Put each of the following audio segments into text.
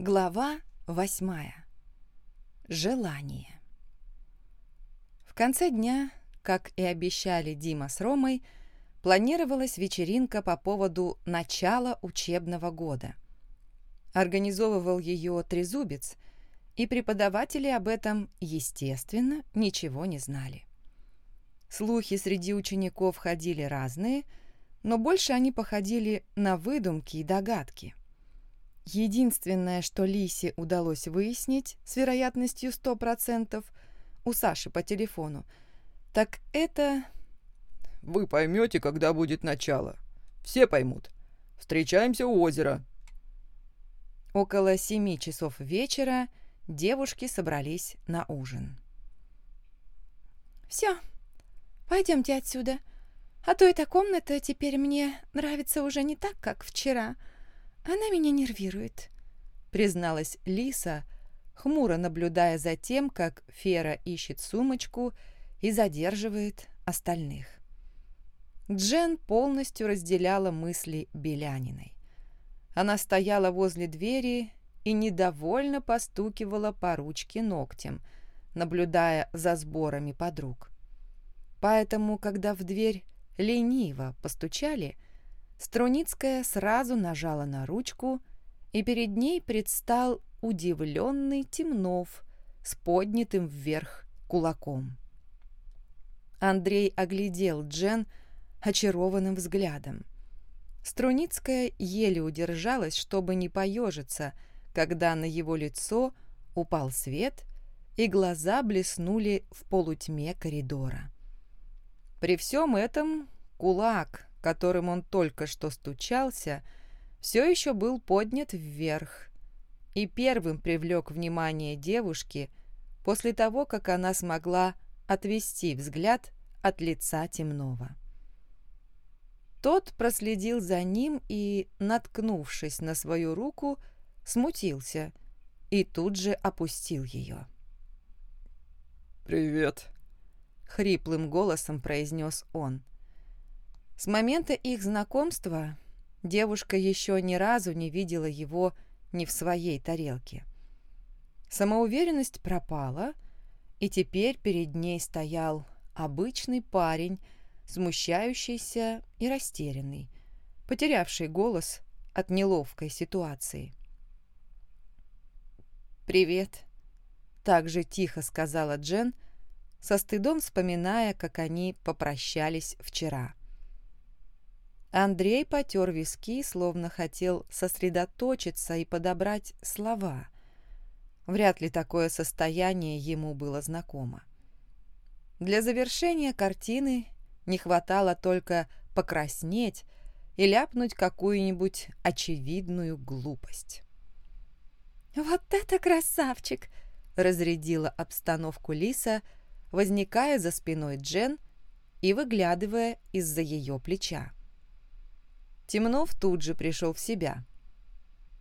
Глава восьмая. Желание. В конце дня, как и обещали Дима с Ромой, планировалась вечеринка по поводу начала учебного года. Организовывал ее Трезубец, и преподаватели об этом, естественно, ничего не знали. Слухи среди учеников ходили разные, но больше они походили на выдумки и догадки. Единственное, что Лисе удалось выяснить с вероятностью 100% у Саши по телефону, так это... «Вы поймете, когда будет начало. Все поймут. Встречаемся у озера». Около семи часов вечера девушки собрались на ужин. «Все, пойдемте отсюда, а то эта комната теперь мне нравится уже не так, как вчера», она меня нервирует», — призналась Лиса, хмуро наблюдая за тем, как Фера ищет сумочку и задерживает остальных. Джен полностью разделяла мысли Беляниной. Она стояла возле двери и недовольно постукивала по ручке ногтем, наблюдая за сборами подруг. Поэтому, когда в дверь лениво постучали, Струницкая сразу нажала на ручку, и перед ней предстал удивленный Темнов с поднятым вверх кулаком. Андрей оглядел Джен очарованным взглядом. Струницкая еле удержалась, чтобы не поежиться, когда на его лицо упал свет, и глаза блеснули в полутьме коридора. При всем этом кулак, которым он только что стучался, все еще был поднят вверх и первым привлек внимание девушки после того, как она смогла отвести взгляд от лица темного. Тот проследил за ним и, наткнувшись на свою руку, смутился и тут же опустил ее. «Привет», — хриплым голосом произнес он. С момента их знакомства девушка еще ни разу не видела его не в своей тарелке. Самоуверенность пропала, и теперь перед ней стоял обычный парень, смущающийся и растерянный, потерявший голос от неловкой ситуации. «Привет», — так же тихо сказала Джен, со стыдом вспоминая, как они попрощались вчера. Андрей потер виски, словно хотел сосредоточиться и подобрать слова. Вряд ли такое состояние ему было знакомо. Для завершения картины не хватало только покраснеть и ляпнуть какую-нибудь очевидную глупость. «Вот это красавчик!» — разрядила обстановку Лиса, возникая за спиной Джен и выглядывая из-за ее плеча. Темнов тут же пришел в себя.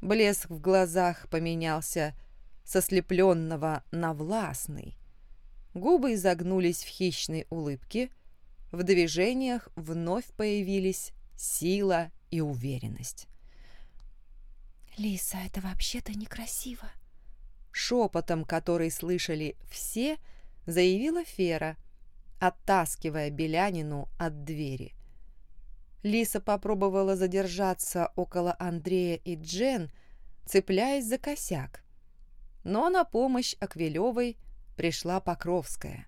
Блеск в глазах поменялся со слепленного на властный. Губы изогнулись в хищной улыбке, в движениях вновь появились сила и уверенность. «Лиса, это вообще-то некрасиво!» Шепотом, который слышали все, заявила Фера, оттаскивая Белянину от двери. Лиса попробовала задержаться около Андрея и Джен, цепляясь за косяк. Но на помощь Аквилевой пришла Покровская.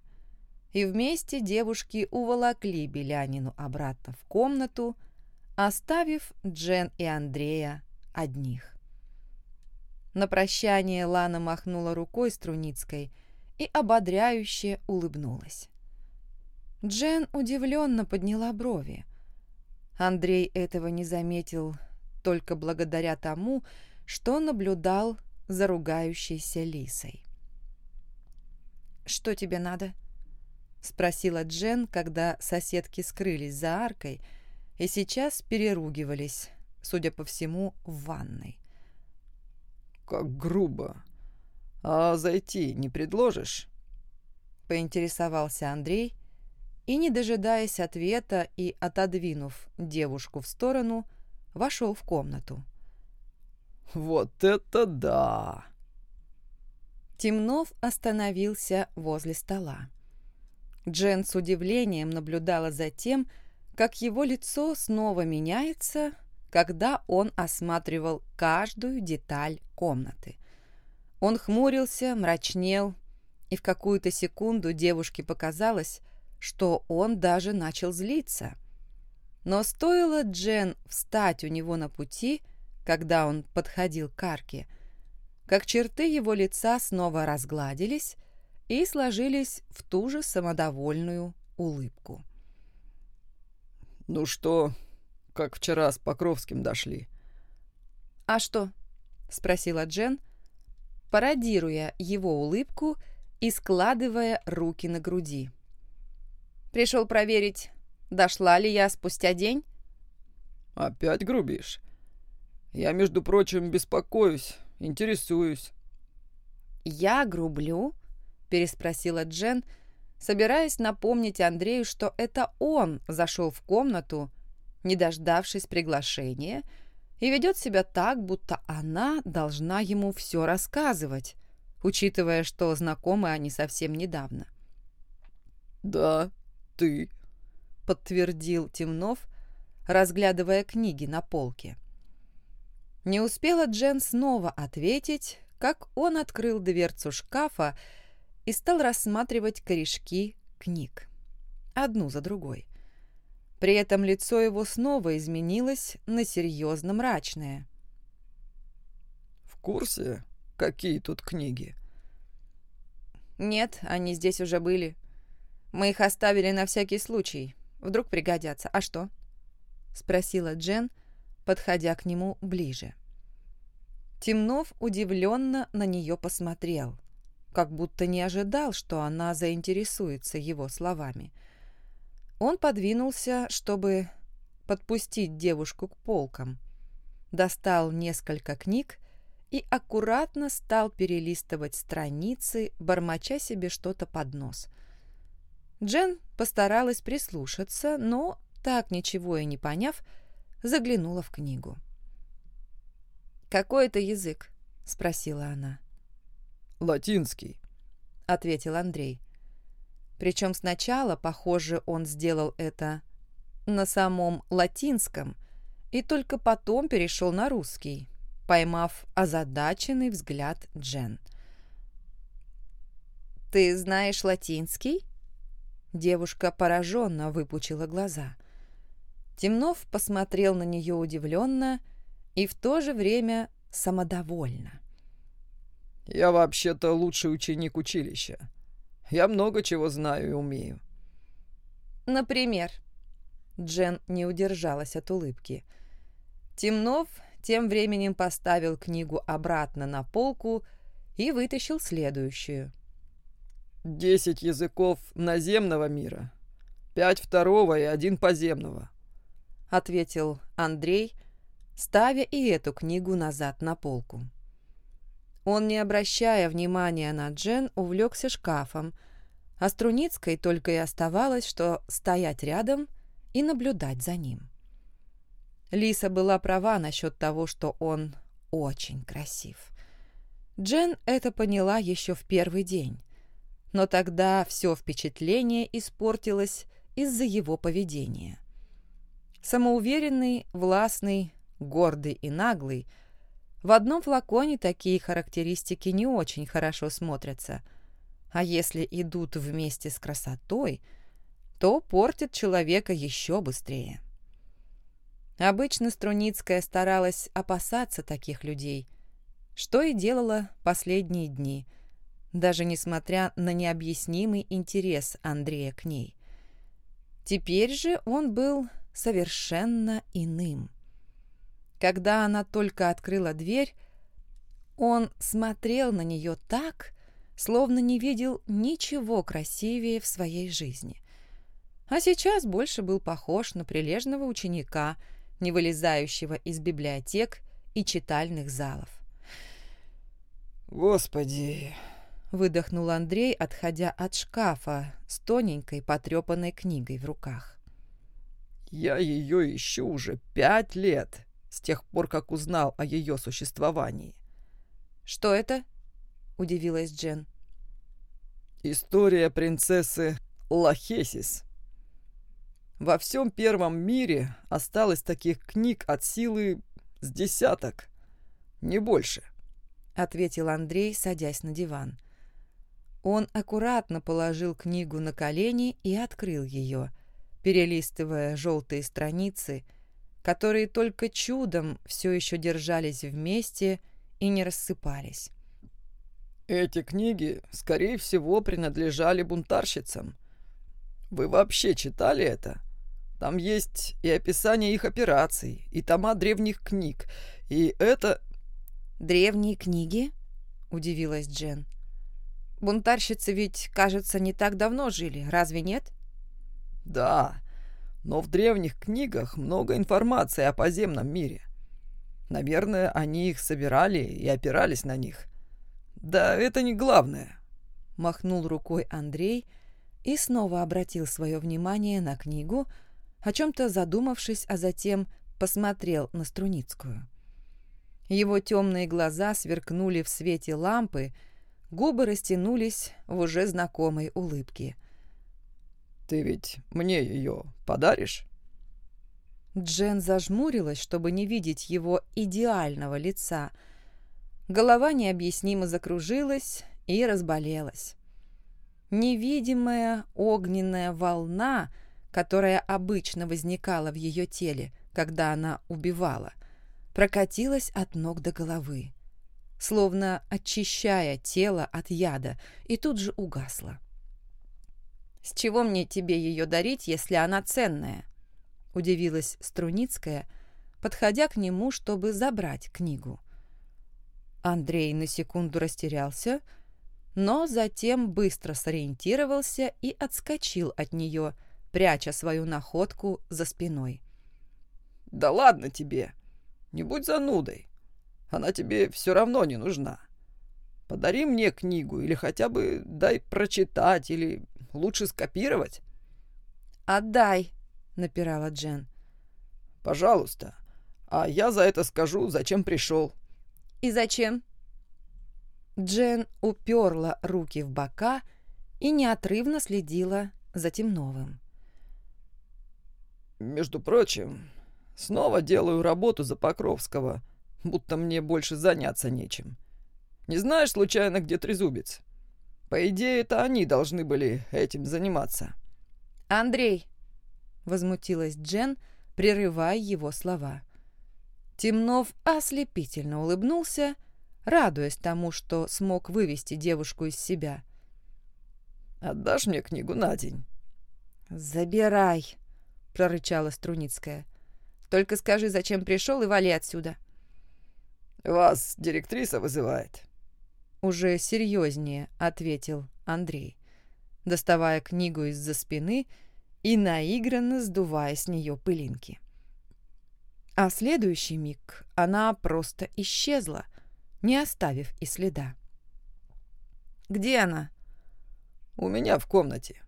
И вместе девушки уволокли Белянину обратно в комнату, оставив Джен и Андрея одних. На прощание Лана махнула рукой Струницкой и ободряюще улыбнулась. Джен удивленно подняла брови. Андрей этого не заметил только благодаря тому, что наблюдал за ругающейся лисой. «Что тебе надо?» — спросила Джен, когда соседки скрылись за аркой и сейчас переругивались, судя по всему, в ванной. «Как грубо! А зайти не предложишь?» — поинтересовался Андрей, и, не дожидаясь ответа и отодвинув девушку в сторону, вошел в комнату. Вот это да!» Темнов остановился возле стола. Джен с удивлением наблюдала за тем, как его лицо снова меняется, когда он осматривал каждую деталь комнаты. Он хмурился, мрачнел, и в какую-то секунду девушке показалось, что он даже начал злиться. Но стоило Джен встать у него на пути, когда он подходил к арке, как черты его лица снова разгладились и сложились в ту же самодовольную улыбку. «Ну что, как вчера с Покровским дошли?» «А что?» — спросила Джен, пародируя его улыбку и складывая руки на груди. «Пришел проверить, дошла ли я спустя день?» «Опять грубишь? Я, между прочим, беспокоюсь, интересуюсь». «Я грублю?» — переспросила Джен, собираясь напомнить Андрею, что это он зашел в комнату, не дождавшись приглашения, и ведет себя так, будто она должна ему все рассказывать, учитывая, что знакомы они совсем недавно. «Да, ты», — подтвердил Темнов, разглядывая книги на полке. Не успела Джен снова ответить, как он открыл дверцу шкафа и стал рассматривать корешки книг, одну за другой. При этом лицо его снова изменилось на серьезно мрачное. «В курсе, какие тут книги?» «Нет, они здесь уже были. Мы их оставили на всякий случай. Вдруг пригодятся. А что?» — спросила Джен, подходя к нему ближе. Темнов удивленно на нее посмотрел, как будто не ожидал, что она заинтересуется его словами. Он подвинулся, чтобы подпустить девушку к полкам, достал несколько книг и аккуратно стал перелистывать страницы, бормоча себе что-то под нос. Джен постаралась прислушаться, но, так ничего и не поняв, заглянула в книгу. «Какой это язык?» — спросила она. «Латинский», — ответил Андрей. Причем сначала, похоже, он сделал это на самом латинском и только потом перешел на русский, поймав озадаченный взгляд Джен. «Ты знаешь латинский?» Девушка пораженно выпучила глаза. Темнов посмотрел на нее удивленно и в то же время самодовольно. «Я вообще-то лучший ученик училища. Я много чего знаю и умею». «Например?» Джен не удержалась от улыбки. Темнов тем временем поставил книгу обратно на полку и вытащил следующую. «Десять языков наземного мира, пять второго и один поземного», — ответил Андрей, — ставя и эту книгу назад на полку. Он, не обращая внимания на Джен, увлекся шкафом, а Струницкой только и оставалось, что стоять рядом и наблюдать за ним. Лиса была права насчет того, что он очень красив. Джен это поняла еще в первый день, но тогда все впечатление испортилось из-за его поведения. Самоуверенный, властный, гордый и наглый, в одном флаконе такие характеристики не очень хорошо смотрятся, а если идут вместе с красотой, то портят человека еще быстрее. Обычно Струницкая старалась опасаться таких людей, что и делала последние дни, даже несмотря на необъяснимый интерес Андрея к ней. Теперь же он был совершенно иным. Когда она только открыла дверь, он смотрел на нее так, словно не видел ничего красивее в своей жизни. А сейчас больше был похож на прилежного ученика, не вылезающего из библиотек и читальных залов. «Господи!» — выдохнул Андрей, отходя от шкафа с тоненькой потрепанной книгой в руках. «Я ее ищу уже пять лет!» с тех пор, как узнал о ее существовании. «Что это?» – удивилась Джен. «История принцессы Лахесис. Во всем первом мире осталось таких книг от силы с десяток, не больше», – ответил Андрей, садясь на диван. Он аккуратно положил книгу на колени и открыл ее, перелистывая желтые страницы, которые только чудом все еще держались вместе и не рассыпались. Эти книги, скорее всего, принадлежали бунтарщицам. Вы вообще читали это? Там есть и описание их операций, и тома древних книг, и это... «Древние книги?» – удивилась Джен. «Бунтарщицы ведь, кажется, не так давно жили, разве нет?» «Да, но в древних книгах много информации о подземном мире. Наверное, они их собирали и опирались на них. «Да, это не главное», — махнул рукой Андрей и снова обратил свое внимание на книгу, о чем-то задумавшись, а затем посмотрел на Струницкую. Его темные глаза сверкнули в свете лампы, губы растянулись в уже знакомой улыбке. «Ты ведь мне ее подаришь?» Джен зажмурилась, чтобы не видеть его идеального лица — Голова необъяснимо закружилась и разболелась. Невидимая огненная волна, которая обычно возникала в ее теле, когда она убивала, прокатилась от ног до головы, словно очищая тело от яда, и тут же угасла. «С чего мне тебе ее дарить, если она ценная?» – удивилась Струницкая, подходя к нему, чтобы забрать книгу. Андрей на секунду растерялся, но затем быстро сориентировался и отскочил от нее, пряча свою находку за спиной. «Да ладно тебе! Не будь занудой! Она тебе все равно не нужна. Подари мне книгу или хотя бы дай прочитать или лучше скопировать». «Отдай!» — напирала Джен. «Пожалуйста. А я за это скажу, зачем пришел». «И зачем?» Джен уперла руки в бока и неотрывно следила за Темновым. «Между прочим, снова делаю работу за Покровского, будто мне больше заняться нечем. Не знаешь, случайно, где Трезубец? По идее, это они должны были этим заниматься». «Андрей!» — возмутилась Джен, прерывая его слова. Темнов ослепительно улыбнулся, радуясь тому, что смог вывести девушку из себя. «Отдашь мне книгу на день?» «Забирай!» — прорычала Струницкая. «Только скажи, зачем пришел, и вали отсюда». «Вас директриса вызывает?» Уже серьезнее ответил Андрей, доставая книгу из-за спины и наигранно сдувая с нее пылинки. А в следующий миг она просто исчезла, не оставив и следа. «Где она?» «У меня в комнате.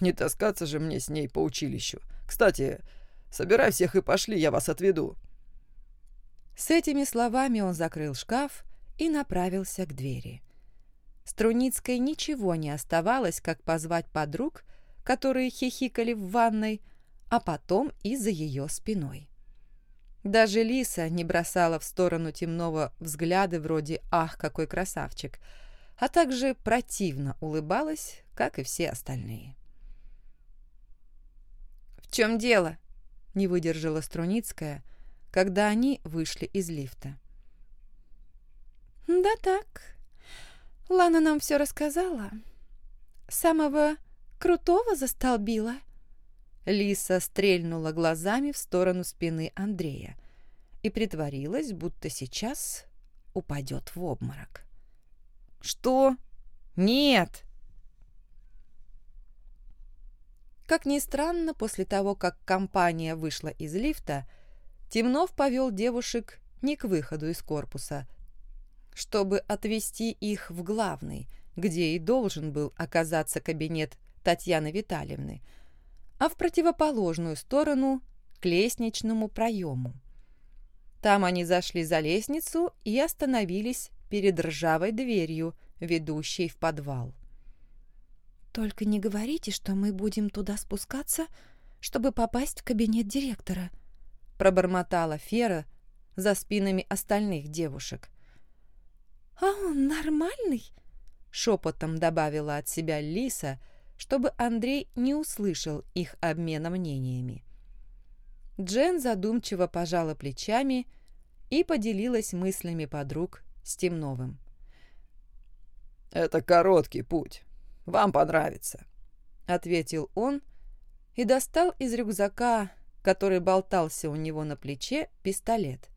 Не таскаться же мне с ней по училищу. Кстати, собирай всех и пошли, я вас отведу». С этими словами он закрыл шкаф и направился к двери. Струницкой ничего не оставалось, как позвать подруг, которые хихикали в ванной, а потом и за ее спиной. Даже Лиса не бросала в сторону темного взгляды вроде «Ах, какой красавчик!», а также противно улыбалась, как и все остальные. «В чем дело?» — не выдержала Струницкая, когда они вышли из лифта. «Да так. Лана нам все рассказала. Самого крутого застолбила», Лиса стрельнула глазами в сторону спины Андрея и притворилась, будто сейчас упадет в обморок. «Что? Нет!» Как ни странно, после того, как компания вышла из лифта, Темнов повел девушек не к выходу из корпуса, чтобы отвезти их в главный, где и должен был оказаться кабинет Татьяны Витальевны – а в противоположную сторону к лестничному проему. Там они зашли за лестницу и остановились перед ржавой дверью, ведущей в подвал. «Только не говорите, что мы будем туда спускаться, чтобы попасть в кабинет директора», пробормотала Фера за спинами остальных девушек. «А он нормальный?» шепотом добавила от себя Лиса, чтобы Андрей не услышал их обмена мнениями. Джен задумчиво пожала плечами и поделилась мыслями подруг с Темновым. «Это короткий путь. Вам понравится», — ответил он и достал из рюкзака, который болтался у него на плече, пистолет.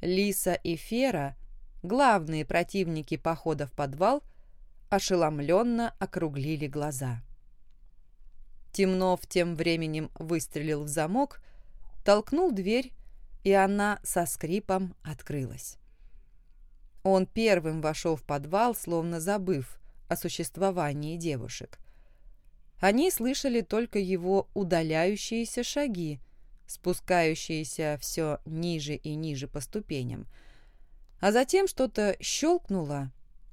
Лиса и Фера, главные противники похода в подвал, ошеломленно округлили глаза. Темнов тем временем выстрелил в замок, толкнул дверь, и она со скрипом открылась. Он первым вошел в подвал, словно забыв о существовании девушек. Они слышали только его удаляющиеся шаги, спускающиеся все ниже и ниже по ступеням. А затем что-то щелкнуло,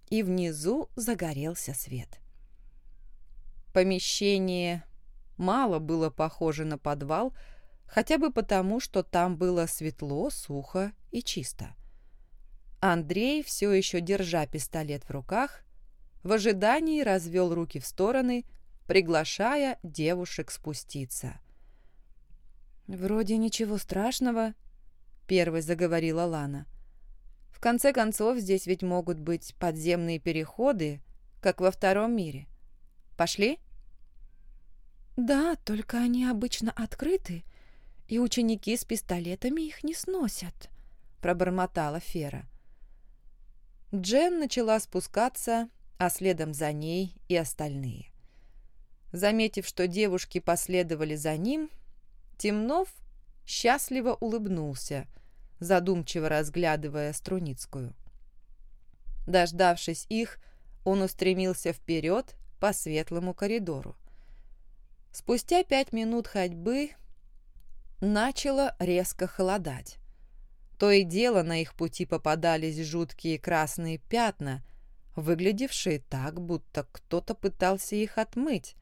и внизу загорелся свет. Помещение мало было похоже на подвал, хотя бы потому, что там было светло, сухо и чисто. Андрей, все еще держа пистолет в руках, в ожидании развел руки в стороны, приглашая девушек спуститься. «Вроде ничего страшного», — первой заговорила Лана. «В конце концов, здесь ведь могут быть подземные переходы, как во втором мире. Пошли?» «Да, только они обычно открыты, и ученики с пистолетами их не сносят», — пробормотала Фера. Джен начала спускаться, а следом за ней и остальные. Заметив, что девушки последовали за ним, Темнов счастливо улыбнулся, задумчиво разглядывая Струницкую. Дождавшись их, он устремился вперед по светлому коридору. Спустя пять минут ходьбы начало резко холодать. То и дело на их пути попадались жуткие красные пятна, выглядевшие так, будто кто-то пытался их отмыть,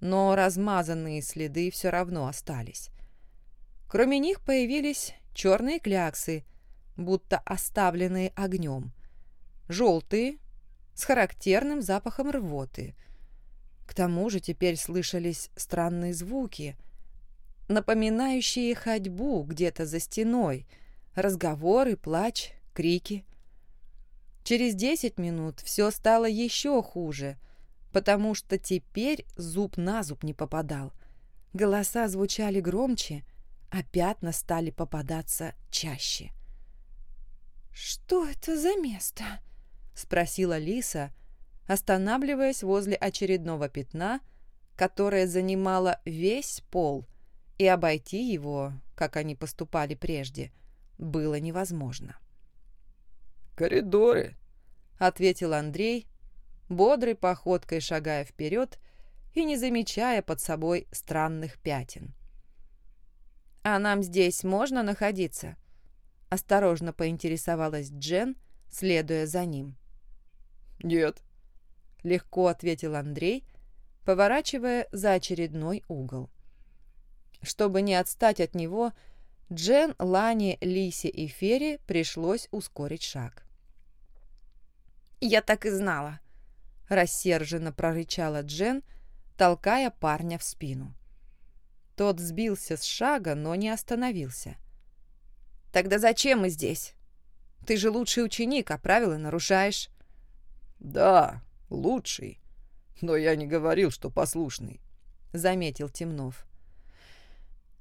но размазанные следы все равно остались. Кроме них появились черные кляксы, будто оставленные огнем, желтые, с характерным запахом рвоты – к тому же теперь слышались странные звуки, напоминающие ходьбу где-то за стеной, разговоры, плач, крики. Через десять минут все стало еще хуже, потому что теперь зуб на зуб не попадал. Голоса звучали громче, а пятна стали попадаться чаще. «Что это за место?» — спросила Лиса, — останавливаясь возле очередного пятна, которое занимало весь пол, и обойти его, как они поступали прежде, было невозможно. «Коридоры», — ответил Андрей, бодрой походкой шагая вперед и не замечая под собой странных пятен. «А нам здесь можно находиться?» — осторожно поинтересовалась Джен, следуя за ним. «Нет», легко ответил Андрей, поворачивая за очередной угол. Чтобы не отстать от него, Джен, Лане, Лисе и Фере пришлось ускорить шаг. «Я так и знала», — рассерженно прорычала Джен, толкая парня в спину. Тот сбился с шага, но не остановился. «Тогда зачем мы здесь? Ты же лучший ученик, а правила нарушаешь». «Да, лучший. Но я не говорил, что послушный», — заметил Темнов.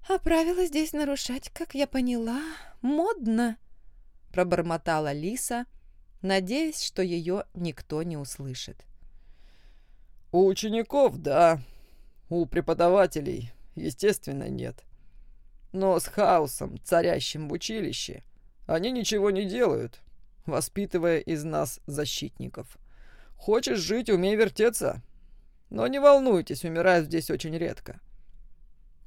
«А правила здесь нарушать, как я поняла, модно», — пробормотала Лиса, надеясь, что ее никто не услышит. «У учеников, да. У преподавателей, естественно, нет. Но с хаосом, царящим в училище, они ничего не делают, воспитывая из нас защитников. Хочешь жить, умей вертеться. Но не волнуйтесь, умирают здесь очень редко».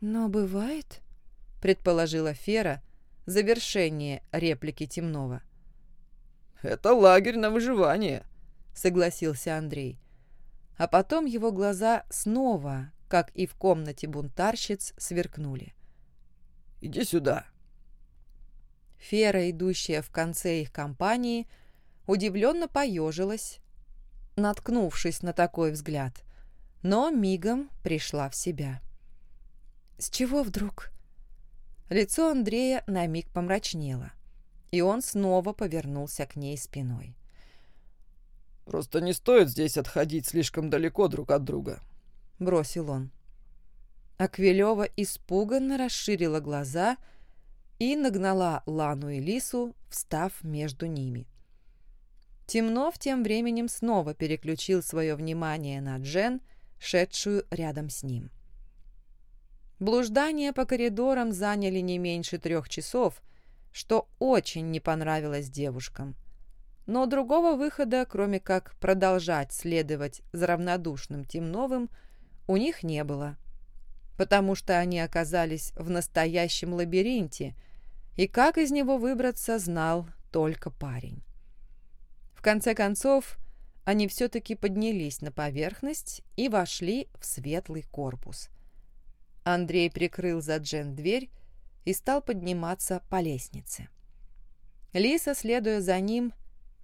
«Но бывает», — предположила Фера, завершение реплики Темнова. «Это лагерь на выживание», — согласился Андрей. А потом его глаза снова, как и в комнате бунтарщиц, сверкнули. «Иди сюда». Фера, идущая в конце их компании, удивленно поежилась, наткнувшись на такой взгляд, но мигом пришла в себя. «С чего вдруг?» Лицо Андрея на миг помрачнело, и он снова повернулся к ней спиной. «Просто не стоит здесь отходить слишком далеко друг от друга», — бросил он. Аквилева испуганно расширила глаза и нагнала Лану и Лису, встав между ними. Темнов тем временем снова переключил свое внимание на Джен, шедшую рядом с ним. Блуждания по коридорам заняли не меньше трех часов, что очень не понравилось девушкам. Но другого выхода, кроме как продолжать следовать за равнодушным Темновым, у них не было, потому что они оказались в настоящем лабиринте, и как из него выбраться знал только парень. В конце концов, они все-таки поднялись на поверхность и вошли в светлый корпус – Андрей прикрыл за Джен дверь и стал подниматься по лестнице. Лиса, следуя за ним,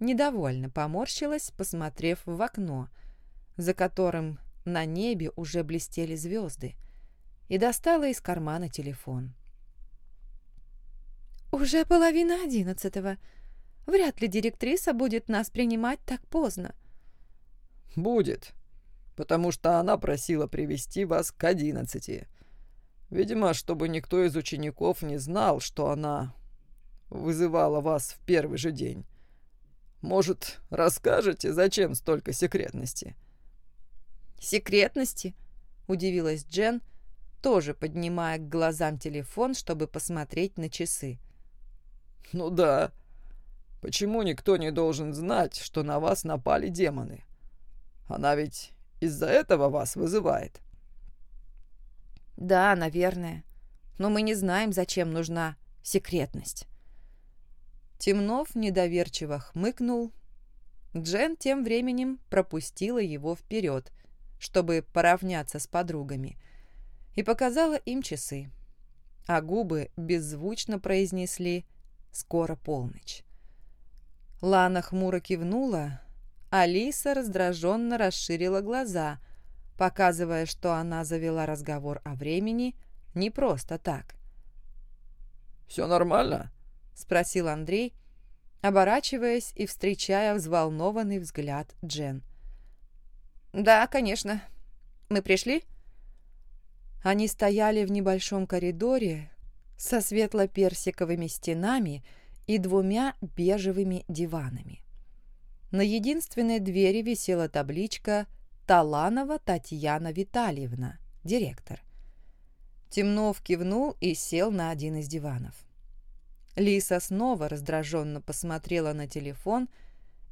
недовольно поморщилась, посмотрев в окно, за которым на небе уже блестели звезды, и достала из кармана телефон. «Уже половина одиннадцатого. Вряд ли директриса будет нас принимать так поздно». «Будет, потому что она просила привести вас к одиннадцати. Видимо, чтобы никто из учеников не знал, что она вызывала вас в первый же день. Может, расскажете, зачем столько секретности?» «Секретности?» – удивилась Джен, тоже поднимая к глазам телефон, чтобы посмотреть на часы. «Ну да. Почему никто не должен знать, что на вас напали демоны? Она ведь из-за этого вас вызывает». Да, наверное. Но мы не знаем, зачем нужна секретность. Темнов недоверчиво хмыкнул. Джен тем временем пропустила его вперед, чтобы поравняться с подругами, и показала им часы. А губы беззвучно произнесли «Скоро полночь». Лана хмуро кивнула, а Лиса раздраженно расширила глаза – показывая, что она завела разговор о времени не просто так. «Все нормально?» — спросил Андрей, оборачиваясь и встречая взволнованный взгляд Джен. «Да, конечно. Мы пришли?» Они стояли в небольшом коридоре со светло-персиковыми стенами и двумя бежевыми диванами. На единственной двери висела табличка Таланова Татьяна Витальевна, директор. Темнов кивнул и сел на один из диванов. Лиса снова раздраженно посмотрела на телефон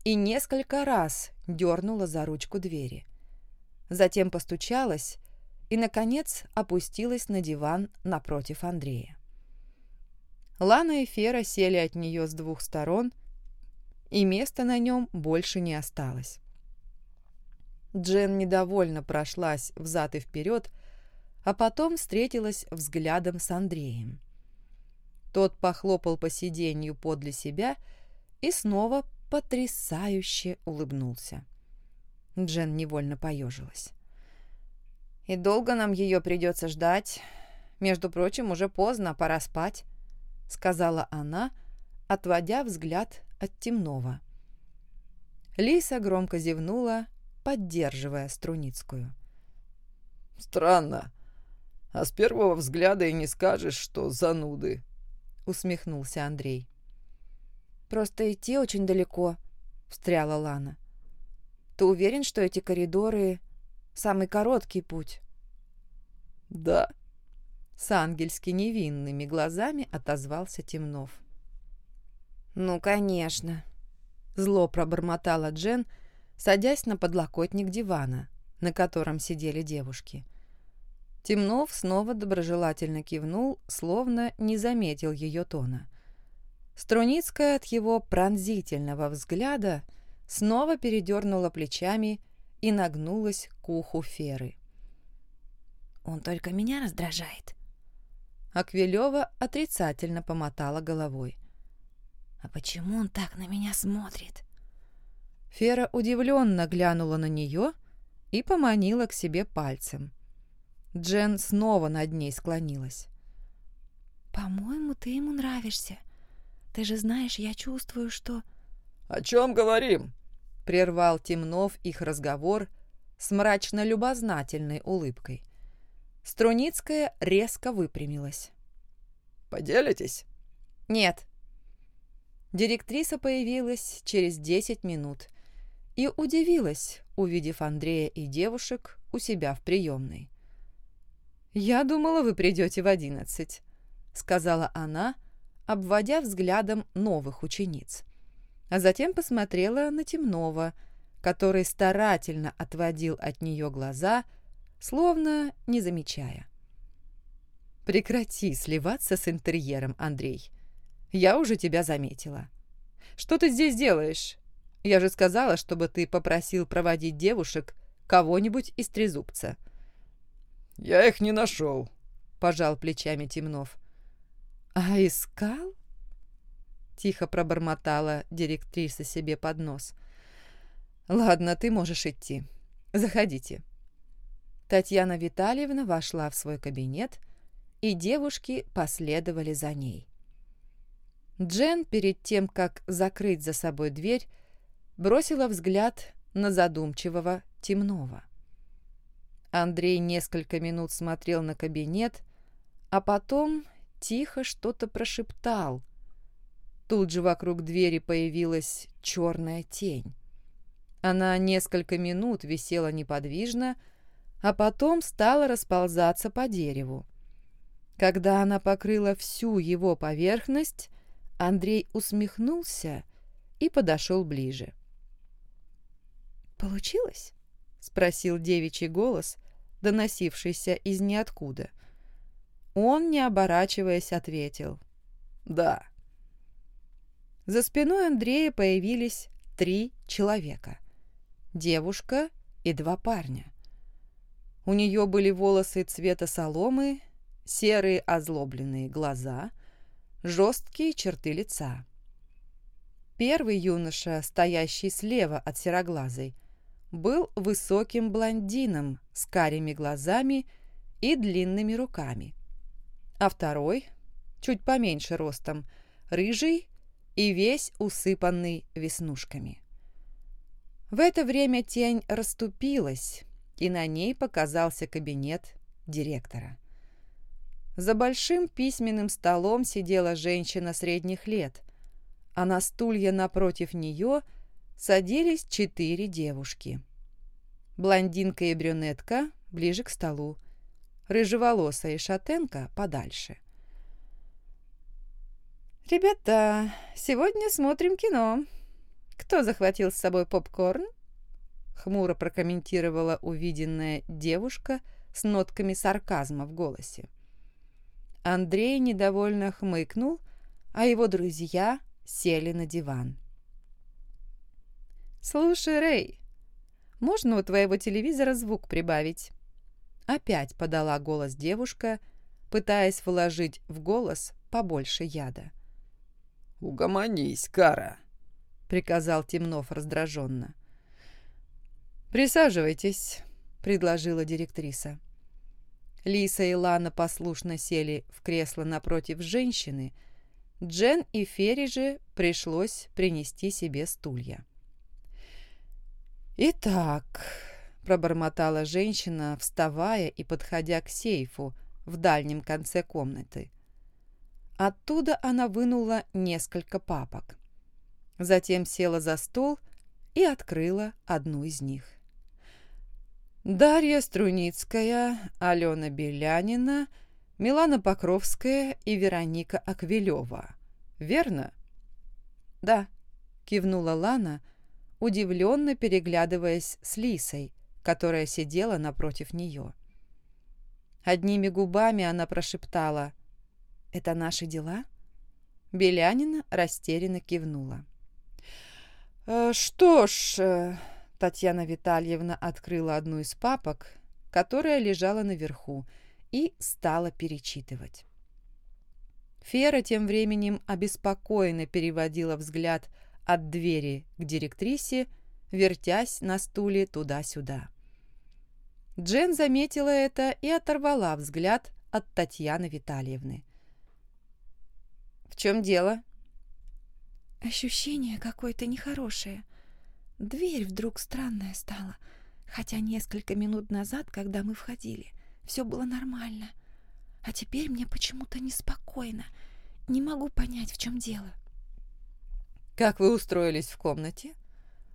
и несколько раз дернула за ручку двери. Затем постучалась и, наконец, опустилась на диван напротив Андрея. Лана и Фера сели от нее с двух сторон, и места на нем больше не осталось. Джен недовольно прошлась взад и вперед, а потом встретилась взглядом с Андреем. Тот похлопал по сиденью подле себя и снова потрясающе улыбнулся. Джен невольно поежилась. «И долго нам ее придется ждать? Между прочим, уже поздно, пора спать», — сказала она, отводя взгляд от темного. Лиса громко зевнула поддерживая Струницкую. «Странно. А с первого взгляда и не скажешь, что зануды», — усмехнулся Андрей. «Просто идти очень далеко», — встряла Лана. «Ты уверен, что эти коридоры — самый короткий путь?» «Да», — с ангельски невинными глазами отозвался Темнов. «Ну, конечно», — зло пробормотала Джен, — садясь на подлокотник дивана, на котором сидели девушки. Темнов снова доброжелательно кивнул, словно не заметил ее тона. Струницкая от его пронзительного взгляда снова передернула плечами и нагнулась к уху Феры. «Он только меня раздражает». Аквилева отрицательно помотала головой. «А почему он так на меня смотрит?» Фера удивленно глянула на нее и поманила к себе пальцем. Джен снова над ней склонилась. «По-моему, ты ему нравишься. Ты же знаешь, я чувствую, что...» «О чем говорим?» — прервал Темнов их разговор с мрачно-любознательной улыбкой. Струницкая резко выпрямилась. «Поделитесь?» «Нет». Директриса появилась через десять минут и удивилась, увидев Андрея и девушек у себя в приемной. «Я думала, вы придете в одиннадцать», — сказала она, обводя взглядом новых учениц. А затем посмотрела на Темнова, который старательно отводил от нее глаза, словно не замечая. «Прекрати сливаться с интерьером, Андрей. Я уже тебя заметила. Что ты здесь делаешь? Я же сказала, чтобы ты попросил проводить девушек кого-нибудь из трезубца». «Я их не нашел», — пожал плечами Темнов. «А искал?» — тихо пробормотала директриса себе под нос. «Ладно, ты можешь идти. Заходите». Татьяна Витальевна вошла в свой кабинет, и девушки последовали за ней. Джен, перед тем, как закрыть за собой дверь, бросила взгляд на задумчивого темного. Андрей несколько минут смотрел на кабинет, а потом тихо что-то прошептал. Тут же вокруг двери появилась черная тень. Она несколько минут висела неподвижно, а потом стала расползаться по дереву. Когда она покрыла всю его поверхность, Андрей усмехнулся и подошел ближе. «Получилось?» — спросил девичий голос, доносившийся из ниоткуда — он, не оборачиваясь, ответил «Да». За спиной Андрея появились три человека. Девушка и два парня. У нее были волосы цвета соломы, серые озлобленные глаза, жесткие черты лица. Первый юноша, стоящий слева от сероглазой, был высоким блондином с карими глазами и длинными руками а второй, чуть поменьше ростом, рыжий и весь усыпанный веснушками. В это время тень расступилась, и на ней показался кабинет директора. За большим письменным столом сидела женщина средних лет, а на стулья напротив нее садились четыре девушки. Блондинка и брюнетка ближе к столу, рыжеволосая шатенка подальше. «Ребята, сегодня смотрим кино. Кто захватил с собой попкорн?» Хмуро прокомментировала увиденная девушка с нотками сарказма в голосе. Андрей недовольно хмыкнул, а его друзья сели на диван. «Слушай, Рэй, можно у твоего телевизора звук прибавить?» Опять подала голос девушка, пытаясь вложить в голос побольше яда. «Угомонись, Кара!» — приказал Темнов раздраженно. «Присаживайтесь», — предложила директриса. Лиса и Лана послушно сели в кресло напротив женщины. Джен и Ферри же пришлось принести себе стулья. «Итак», пробормотала женщина, вставая и подходя к сейфу в дальнем конце комнаты. Оттуда она вынула несколько папок. Затем села за стол и открыла одну из них. Дарья Струницкая, Алена Белянина, Милана Покровская и Вероника Аквилева. Верно? Да, кивнула Лана, удивленно переглядываясь с Лисой, которая сидела напротив нее. Одними губами она прошептала «Это наши дела?» Белянина растерянно кивнула. «Э, «Что ж...» э, — Татьяна Витальевна открыла одну из папок, которая лежала наверху, и стала перечитывать. Фера тем временем обеспокоенно переводила взгляд от двери к директрисе, вертясь на стуле туда-сюда. Джен заметила это и оторвала взгляд от Татьяны Витальевны. «В чем дело?» «Ощущение какое-то нехорошее. Дверь вдруг странная стала, хотя несколько минут назад, когда мы входили, все было нормально. А теперь мне почему-то неспокойно. Не могу понять, в чем дело». «Как вы устроились в комнате?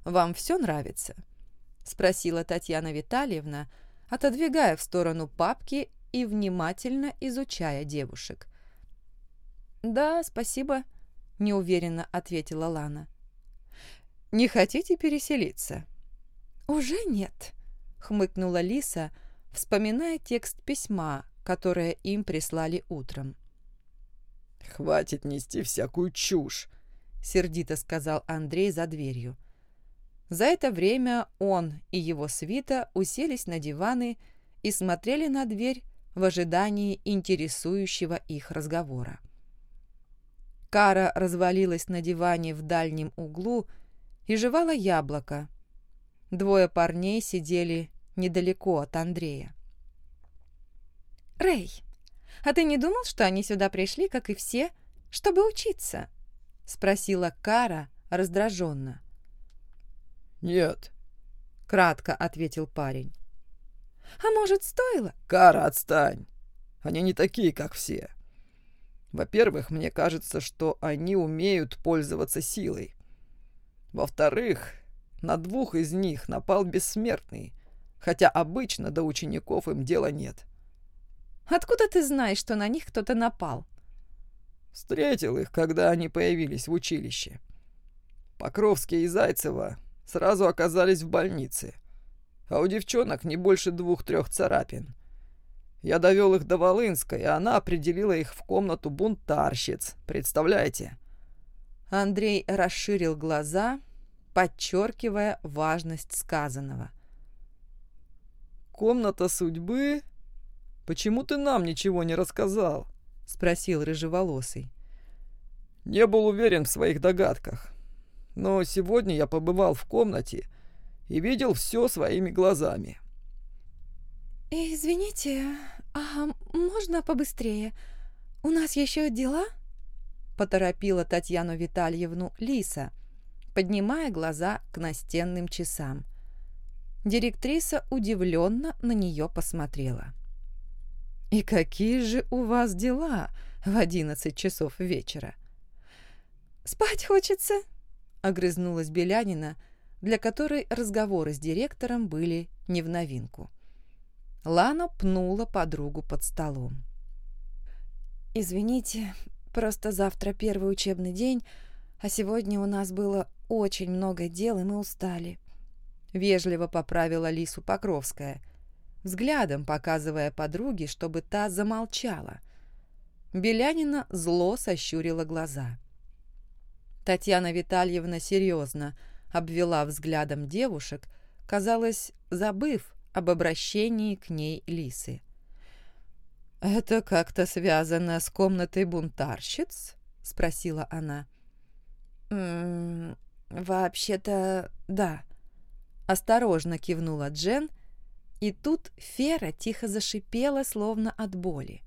Вам все нравится?» — спросила Татьяна Витальевна, отодвигая в сторону папки и внимательно изучая девушек. «Да, спасибо», — неуверенно ответила Лана. «Не хотите переселиться?» «Уже нет», — хмыкнула Лиса, вспоминая текст письма, которое им прислали утром. «Хватит нести всякую чушь», — сердито сказал Андрей за дверью. За это время он и его свита уселись на диваны и смотрели на дверь в ожидании интересующего их разговора. Кара развалилась на диване в дальнем углу и жевала яблоко. Двое парней сидели недалеко от Андрея. «Рэй, а ты не думал, что они сюда пришли, как и все, чтобы учиться?» — спросила Кара раздраженно. «Нет», — кратко ответил парень. «А может, стоило?» «Кара, отстань! Они не такие, как все. Во-первых, мне кажется, что они умеют пользоваться силой. Во-вторых, на двух из них напал бессмертный, хотя обычно до учеников им дела нет». «Откуда ты знаешь, что на них кто-то напал?» Встретил их, когда они появились в училище. Покровский и Зайцева сразу оказались в больнице. А у девчонок не больше двух-трех царапин. Я довел их до Волынской, и она определила их в комнату бунтарщиц. Представляете? Андрей расширил глаза, подчеркивая важность сказанного. «Комната судьбы? Почему ты нам ничего не рассказал?» — спросил рыжеволосый. «Не был уверен в своих догадках но сегодня я побывал в комнате и видел все своими глазами. «Извините, а можно побыстрее? У нас еще дела?» поторопила Татьяну Витальевну Лиса, поднимая глаза к настенным часам. Директриса удивленно на нее посмотрела. «И какие же у вас дела в одиннадцать часов вечера?» «Спать хочется», огрызнулась Белянина, для которой разговоры с директором были не в новинку. Лана пнула подругу под столом. «Извините, просто завтра первый учебный день, а сегодня у нас было очень много дел, и мы устали», — вежливо поправила Лису Покровская, взглядом показывая подруге, чтобы та замолчала. Белянина зло сощурила глаза. Татьяна Витальевна серьезно обвела взглядом девушек, казалось, забыв об обращении к ней Лисы. «Это как-то связано с комнатой бунтарщиц?» — спросила она. «М вообще-то да», — осторожно кивнула Джен, и тут Фера тихо зашипела, словно от боли.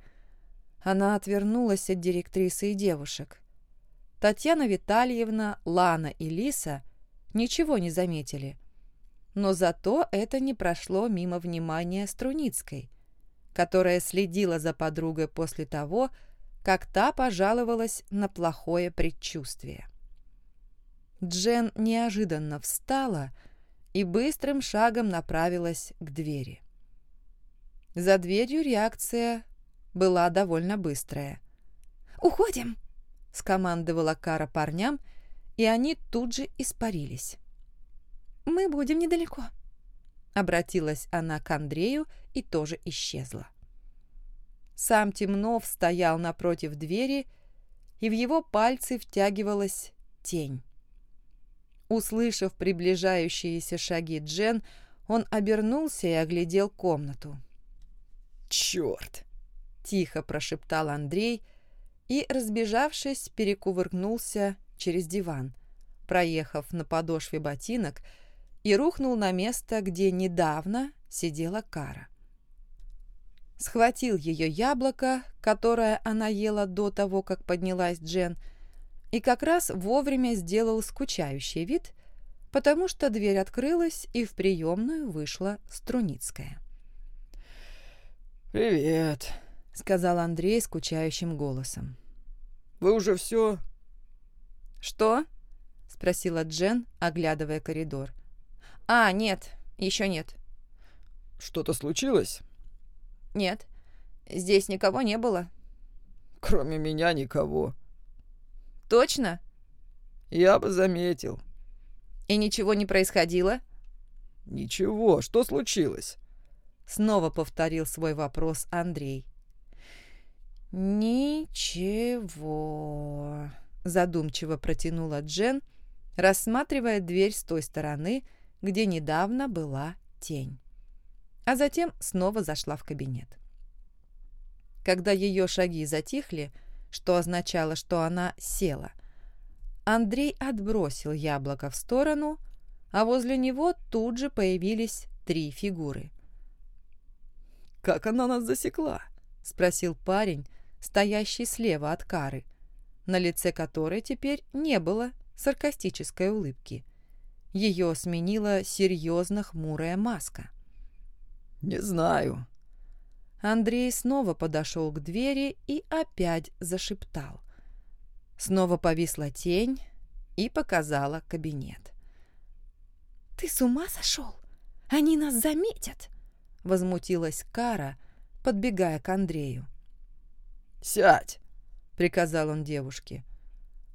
Она отвернулась от директрисы и девушек. Татьяна Витальевна, Лана и Лиса ничего не заметили. Но зато это не прошло мимо внимания Струницкой, которая следила за подругой после того, как та пожаловалась на плохое предчувствие. Джен неожиданно встала и быстрым шагом направилась к двери. За дверью реакция была довольно быстрая. «Уходим!» — скомандовала Кара парням, и они тут же испарились. «Мы будем недалеко», — обратилась она к Андрею и тоже исчезла. Сам Темнов стоял напротив двери и в его пальцы втягивалась тень. Услышав приближающиеся шаги Джен, он обернулся и оглядел комнату. «Черт!» — тихо прошептал Андрей и, разбежавшись, перекувыркнулся через диван, проехав на подошве ботинок и рухнул на место, где недавно сидела Кара. Схватил ее яблоко, которое она ела до того, как поднялась Джен, и как раз вовремя сделал скучающий вид, потому что дверь открылась, и в приемную вышла Струницкая. «Привет», — сказал Андрей скучающим голосом. «Вы уже все?» «Что?» — спросила Джен, оглядывая коридор. «А, нет, еще нет». «Что-то случилось?» «Нет, здесь никого не было». «Кроме меня никого». «Точно?» «Я бы заметил». «И ничего не происходило?» «Ничего. Что случилось?» Снова повторил свой вопрос Андрей. «Ничего», — задумчиво протянула Джен, рассматривая дверь с той стороны, где недавно была тень. А затем снова зашла в кабинет. Когда ее шаги затихли, что означало, что она села, Андрей отбросил яблоко в сторону, а возле него тут же появились три фигуры. «Как она нас засекла?» — спросил парень, стоящий слева от Кары, на лице которой теперь не было саркастической улыбки. Ее сменила серьезно хмурая маска. «Не знаю». Андрей снова подошел к двери и опять зашептал. Снова повисла тень и показала кабинет. «Ты с ума сошел? Они нас заметят!» — возмутилась Кара, подбегая к Андрею. «Сядь!» — приказал он девушке.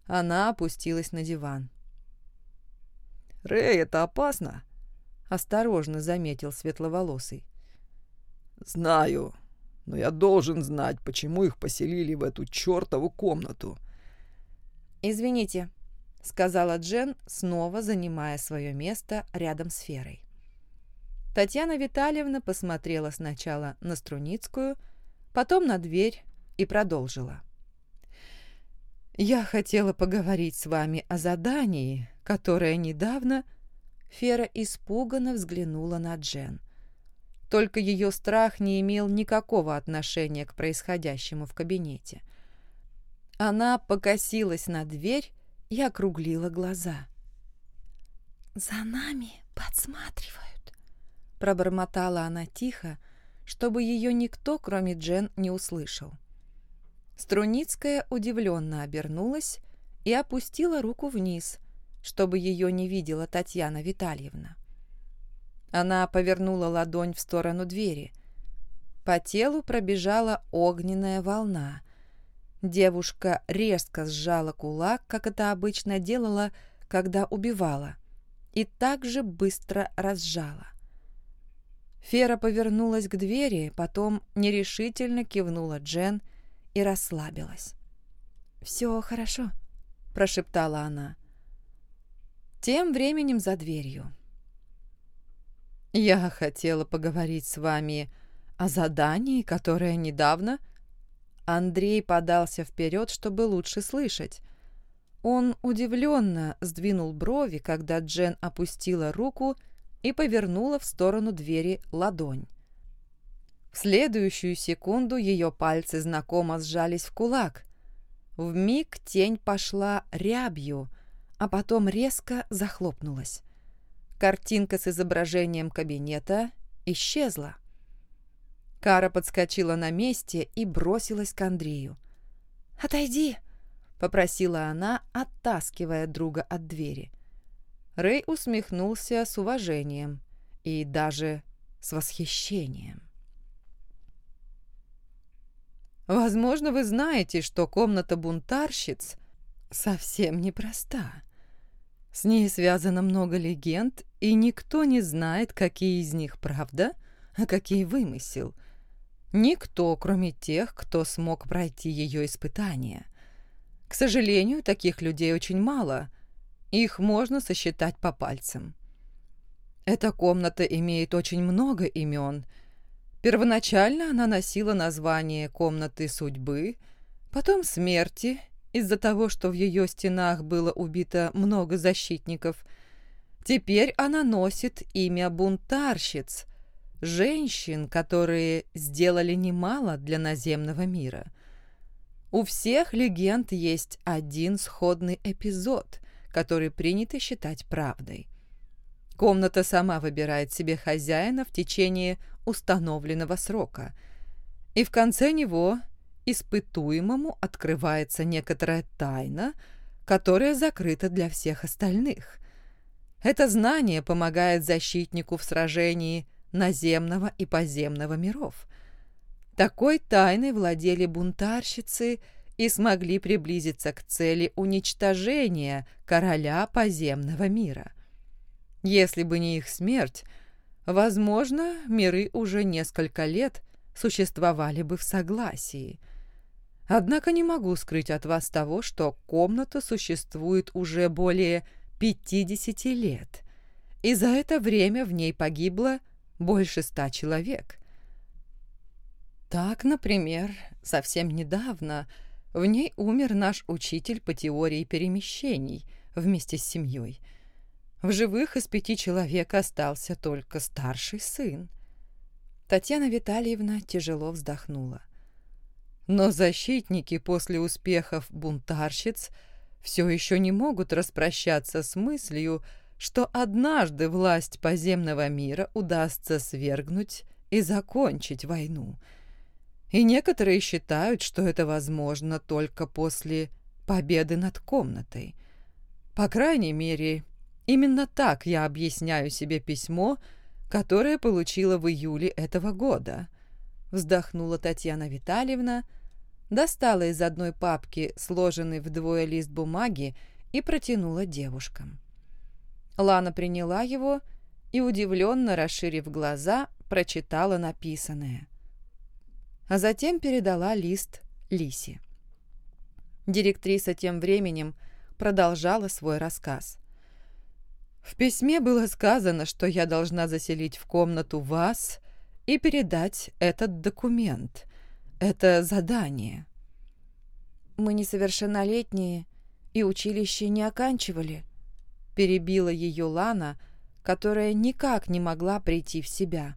Она опустилась на диван. «Рэй, это опасно!» — осторожно заметил светловолосый. «Знаю, но я должен знать, почему их поселили в эту чертову комнату». «Извините», — сказала Джен, снова занимая свое место рядом с Ферой. Татьяна Витальевна посмотрела сначала на Струницкую, потом на дверь и продолжила. «Я хотела поговорить с вами о задании, которое недавно...» Фера испуганно взглянула на Джен. Только ее страх не имел никакого отношения к происходящему в кабинете. Она покосилась на дверь и округлила глаза. «За нами подсматривают» пробормотала она тихо, чтобы ее никто, кроме Джен, не услышал. Струницкая удивленно обернулась и опустила руку вниз, чтобы ее не видела Татьяна Витальевна. Она повернула ладонь в сторону двери. По телу пробежала огненная волна. Девушка резко сжала кулак, как это обычно делала, когда убивала, и также быстро разжала. Фера повернулась к двери, потом нерешительно кивнула Джен и расслабилась. «Все хорошо», – прошептала она. Тем временем за дверью. «Я хотела поговорить с вами о задании, которое недавно...» Андрей подался вперед, чтобы лучше слышать. Он удивленно сдвинул брови, когда Джен опустила руку и повернула в сторону двери ладонь. В следующую секунду ее пальцы знакомо сжались в кулак. В миг тень пошла рябью, а потом резко захлопнулась. Картинка с изображением кабинета исчезла. Кара подскочила на месте и бросилась к Андрею. «Отойди!» — попросила она, оттаскивая друга от двери. Рэй усмехнулся с уважением и даже с восхищением. Возможно, вы знаете, что комната бунтарщиц совсем непроста. С ней связано много легенд, и никто не знает, какие из них правда, а какие вымысел. Никто, кроме тех, кто смог пройти ее испытания. К сожалению, таких людей очень мало. Их можно сосчитать по пальцам. Эта комната имеет очень много имен. Первоначально она носила название «Комнаты судьбы», потом «Смерти» из-за того, что в ее стенах было убито много защитников. Теперь она носит имя «Бунтарщиц», женщин, которые сделали немало для наземного мира. У всех легенд есть один сходный эпизод, который принято считать правдой. Комната сама выбирает себе хозяина в течение установленного срока, и в конце него испытуемому открывается некоторая тайна, которая закрыта для всех остальных. Это знание помогает защитнику в сражении наземного и подземного миров. Такой тайной владели бунтарщицы и смогли приблизиться к цели уничтожения короля подземного мира. Если бы не их смерть, возможно, миры уже несколько лет существовали бы в согласии. Однако не могу скрыть от вас того, что комната существует уже более 50 лет, и за это время в ней погибло больше ста человек. Так, например, совсем недавно в ней умер наш учитель по теории перемещений вместе с семьей. В живых из пяти человек остался только старший сын. Татьяна Витальевна тяжело вздохнула. Но защитники после успехов бунтарщиц все еще не могут распрощаться с мыслью, что однажды власть поземного мира удастся свергнуть и закончить войну. И некоторые считают, что это возможно только после победы над комнатой. По крайней мере, именно так я объясняю себе письмо, которое получила в июле этого года. Вздохнула Татьяна Витальевна, достала из одной папки сложенный вдвое лист бумаги и протянула девушкам. Лана приняла его и, удивленно расширив глаза, прочитала написанное. А затем передала лист Лисе. Директриса тем временем продолжала свой рассказ. В письме было сказано, что я должна заселить в комнату вас и передать этот документ. Это задание. Мы несовершеннолетние и училище не оканчивали, перебила ее Лана, которая никак не могла прийти в себя.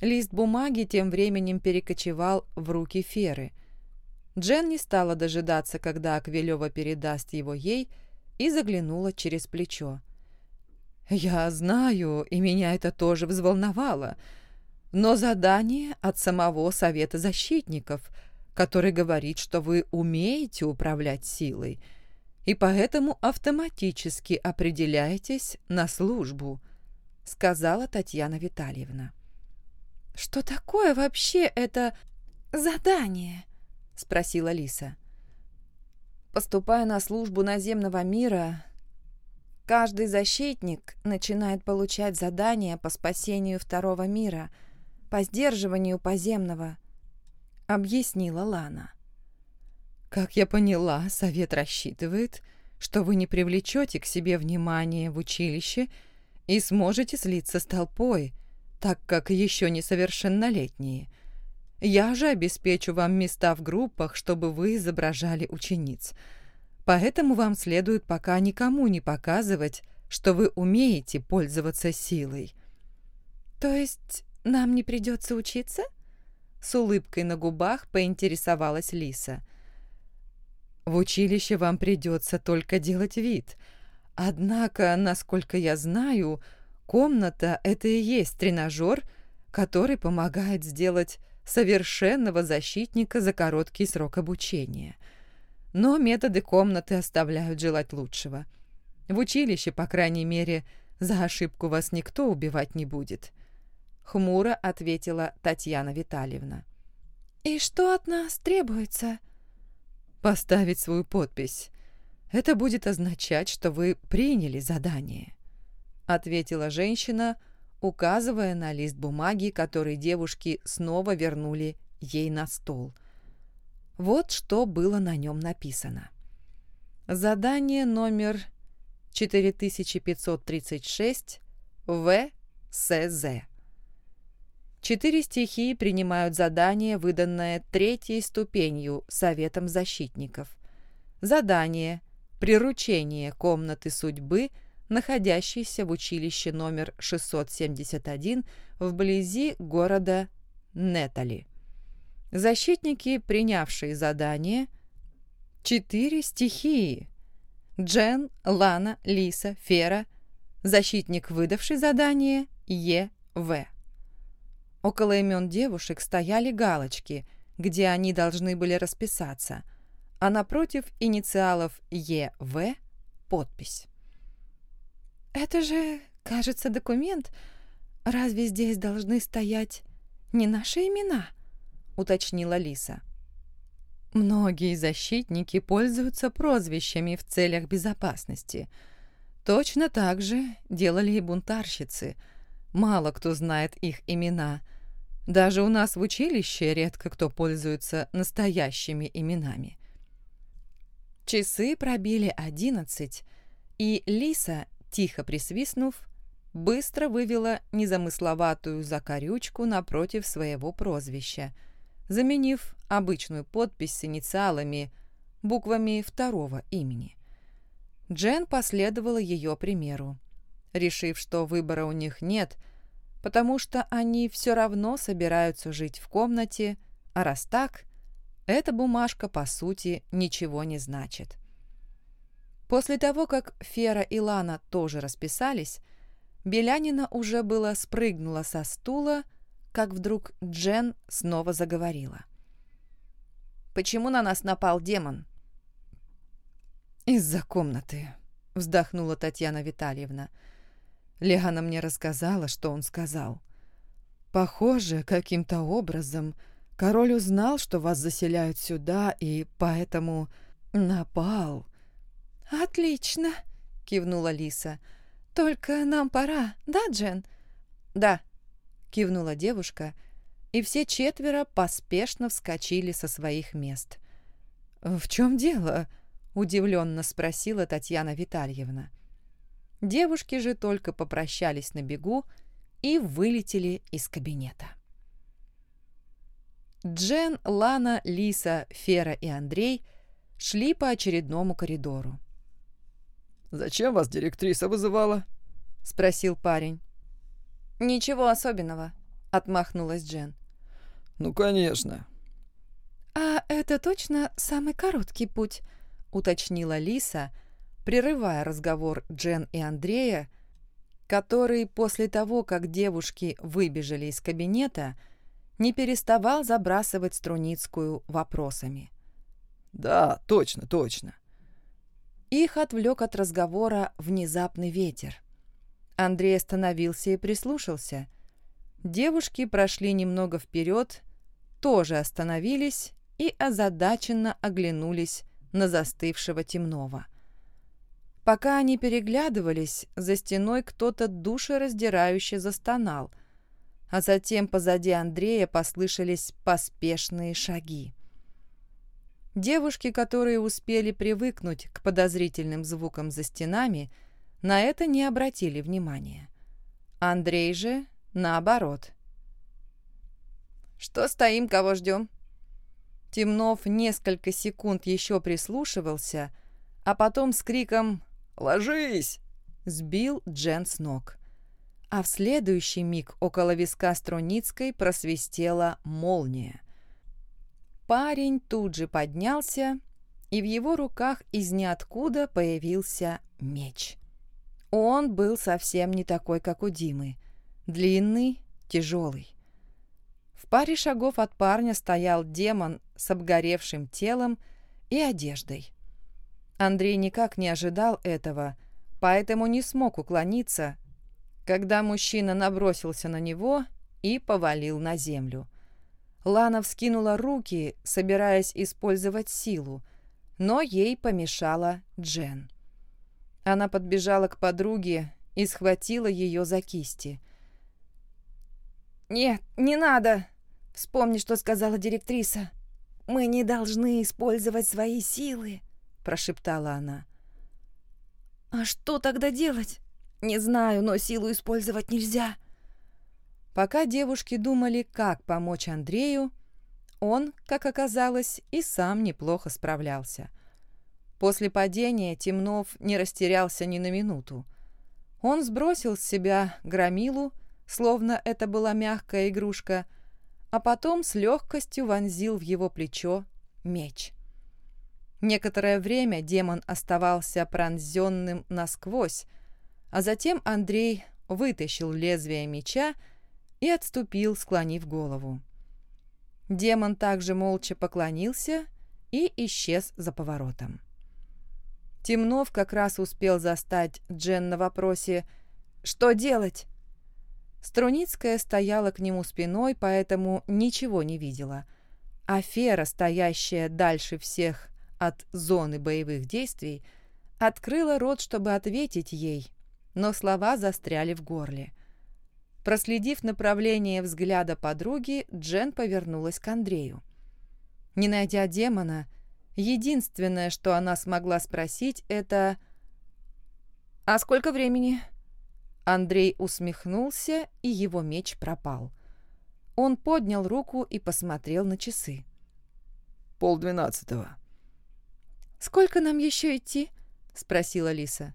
Лист бумаги тем временем перекочевал в руки Феры. Джен не стала дожидаться, когда Аквилева передаст его ей, и заглянула через плечо. «Я знаю, и меня это тоже взволновало, но задание от самого Совета защитников, который говорит, что вы умеете управлять силой, — и поэтому автоматически определяетесь на службу», — сказала Татьяна Витальевна. «Что такое вообще это задание?» — спросила Лиса. Поступая на службу наземного мира, каждый защитник начинает получать задания по спасению второго мира, по сдерживанию поземного, — объяснила Лана. Как я поняла, совет рассчитывает, что вы не привлечете к себе внимание в училище и сможете слиться с толпой, так как еще несовершеннолетние. Я же обеспечу вам места в группах, чтобы вы изображали учениц. Поэтому вам следует пока никому не показывать, что вы умеете пользоваться силой. То есть нам не придется учиться? С улыбкой на губах поинтересовалась Лиса – в училище вам придется только делать вид. Однако, насколько я знаю, комната — это и есть тренажер, который помогает сделать совершенного защитника за короткий срок обучения. Но методы комнаты оставляют желать лучшего. В училище, по крайней мере, за ошибку вас никто убивать не будет. Хмуро ответила Татьяна Витальевна. «И что от нас требуется?» поставить свою подпись. Это будет означать, что вы приняли задание», — ответила женщина, указывая на лист бумаги, который девушки снова вернули ей на стол. Вот что было на нем написано. Задание номер 4536 ВСЗ. Четыре стихии принимают задание, выданное третьей ступенью Советом защитников. Задание «Приручение комнаты судьбы», находящейся в училище номер 671 вблизи города Нетали. Защитники, принявшие задание, четыре стихии. Джен, Лана, Лиса, Фера. Защитник, выдавший задание, Е.В. Около имен девушек стояли галочки, где они должны были расписаться, а напротив инициалов Е.В. подпись. «Это же, кажется, документ. Разве здесь должны стоять не наши имена?» — уточнила Лиса. Многие защитники пользуются прозвищами в целях безопасности. Точно так же делали и бунтарщицы. Мало кто знает их имена — даже у нас в училище редко кто пользуется настоящими именами. Часы пробили одиннадцать, и Лиса, тихо присвистнув, быстро вывела незамысловатую закорючку напротив своего прозвища, заменив обычную подпись с инициалами буквами второго имени. Джен последовала ее примеру, решив, что выбора у них нет – потому что они все равно собираются жить в комнате, а раз так, эта бумажка, по сути, ничего не значит. После того, как Фера и Лана тоже расписались, Белянина уже было спрыгнула со стула, как вдруг Джен снова заговорила. «Почему на нас напал демон?» «Из-за комнаты», — вздохнула Татьяна Витальевна. Лиана мне рассказала, что он сказал. Похоже, каким-то образом король узнал, что вас заселяют сюда, и поэтому напал. «Отлично!» — кивнула Лиса. «Только нам пора, да, Джен?» «Да», — кивнула девушка, и все четверо поспешно вскочили со своих мест. «В чем дело?» — удивленно спросила Татьяна Витальевна. Девушки же только попрощались на бегу и вылетели из кабинета. Джен, Лана, Лиса, Фера и Андрей шли по очередному коридору. «Зачем вас директриса вызывала?» — спросил парень. «Ничего особенного», — отмахнулась Джен. «Ну, конечно». «А это точно самый короткий путь?» — уточнила Лиса, — прерывая разговор Джен и Андрея, который после того, как девушки выбежали из кабинета, не переставал забрасывать Струницкую вопросами. «Да, точно, точно». Их отвлек от разговора внезапный ветер. Андрей остановился и прислушался. Девушки прошли немного вперед, тоже остановились и озадаченно оглянулись на застывшего темного. Пока они переглядывались, за стеной кто-то душераздирающе застонал, а затем позади Андрея послышались поспешные шаги. Девушки, которые успели привыкнуть к подозрительным звукам за стенами, на это не обратили внимания. Андрей же наоборот. «Что стоим, кого ждем?» Темнов несколько секунд еще прислушивался, а потом с криком «Ложись!» сбил Джен с ног. А в следующий миг около виска Струницкой просвистела молния. Парень тут же поднялся, и в его руках из ниоткуда появился меч. Он был совсем не такой, как у Димы. Длинный, тяжелый. В паре шагов от парня стоял демон с обгоревшим телом и одеждой. Андрей никак не ожидал этого, поэтому не смог уклониться, когда мужчина набросился на него и повалил на землю. Лана вскинула руки, собираясь использовать силу, но ей помешала Джен. Она подбежала к подруге и схватила ее за кисти. «Нет, не надо! Вспомни, что сказала директриса!» Мы не должны использовать свои силы, прошептала она. А что тогда делать? Не знаю, но силу использовать нельзя. Пока девушки думали, как помочь Андрею, он, как оказалось, и сам неплохо справлялся. После падения Темнов не растерялся ни на минуту. Он сбросил с себя громилу, словно это была мягкая игрушка, а потом с легкостью вонзил в его плечо меч. Некоторое время демон оставался пронзенным насквозь, а затем Андрей вытащил лезвие меча и отступил, склонив голову. Демон также молча поклонился и исчез за поворотом. Темнов как раз успел застать Джен на вопросе «Что делать?». Струницкая стояла к нему спиной, поэтому ничего не видела. А Фера, стоящая дальше всех от зоны боевых действий, открыла рот, чтобы ответить ей, но слова застряли в горле. Проследив направление взгляда подруги, Джен повернулась к Андрею. Не найдя демона, единственное, что она смогла спросить, это «А сколько времени?» Андрей усмехнулся, и его меч пропал. Он поднял руку и посмотрел на часы. «Полдвенадцатого». «Сколько нам еще идти?» — спросила Лиса.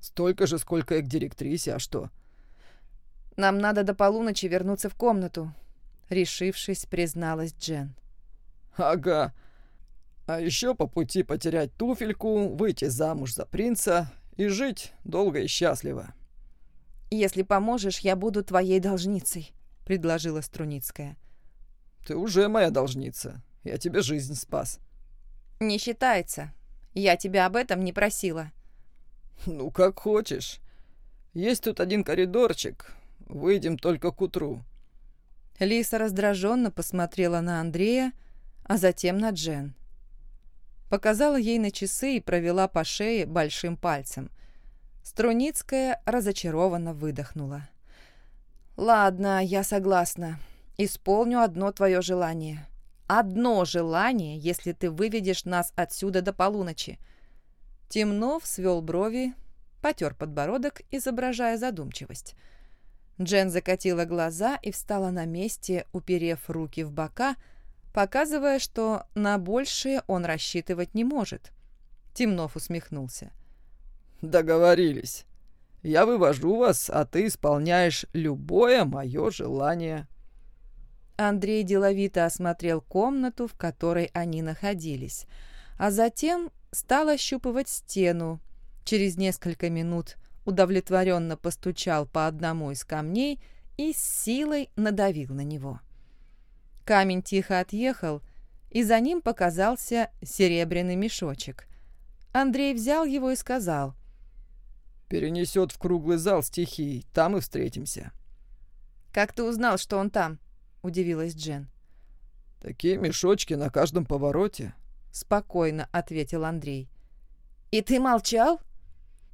«Столько же, сколько и к директрисе, а что?» «Нам надо до полуночи вернуться в комнату», — решившись, призналась Джен. «Ага. А еще по пути потерять туфельку, выйти замуж за принца и жить долго и счастливо». «Если поможешь, я буду твоей должницей», — предложила Струницкая. «Ты уже моя должница. Я тебе жизнь спас». «Не считается. Я тебя об этом не просила». «Ну, как хочешь. Есть тут один коридорчик. Выйдем только к утру». Лиса раздраженно посмотрела на Андрея, а затем на Джен. Показала ей на часы и провела по шее большим пальцем. Струницкая разочарованно выдохнула. «Ладно, я согласна. Исполню одно твое желание. Одно желание, если ты выведешь нас отсюда до полуночи». Темнов свел брови, потер подбородок, изображая задумчивость. Джен закатила глаза и встала на месте, уперев руки в бока, показывая, что на большее он рассчитывать не может. Темнов усмехнулся. «Договорились. Я вывожу вас, а ты исполняешь любое мое желание». Андрей деловито осмотрел комнату, в которой они находились, а затем стал ощупывать стену. Через несколько минут удовлетворенно постучал по одному из камней и с силой надавил на него. Камень тихо отъехал, и за ним показался серебряный мешочек. Андрей взял его и сказал перенесет в круглый зал стихий. Там и встретимся». «Как ты узнал, что он там?» — удивилась Джен. «Такие мешочки на каждом повороте», — спокойно ответил Андрей. «И ты молчал?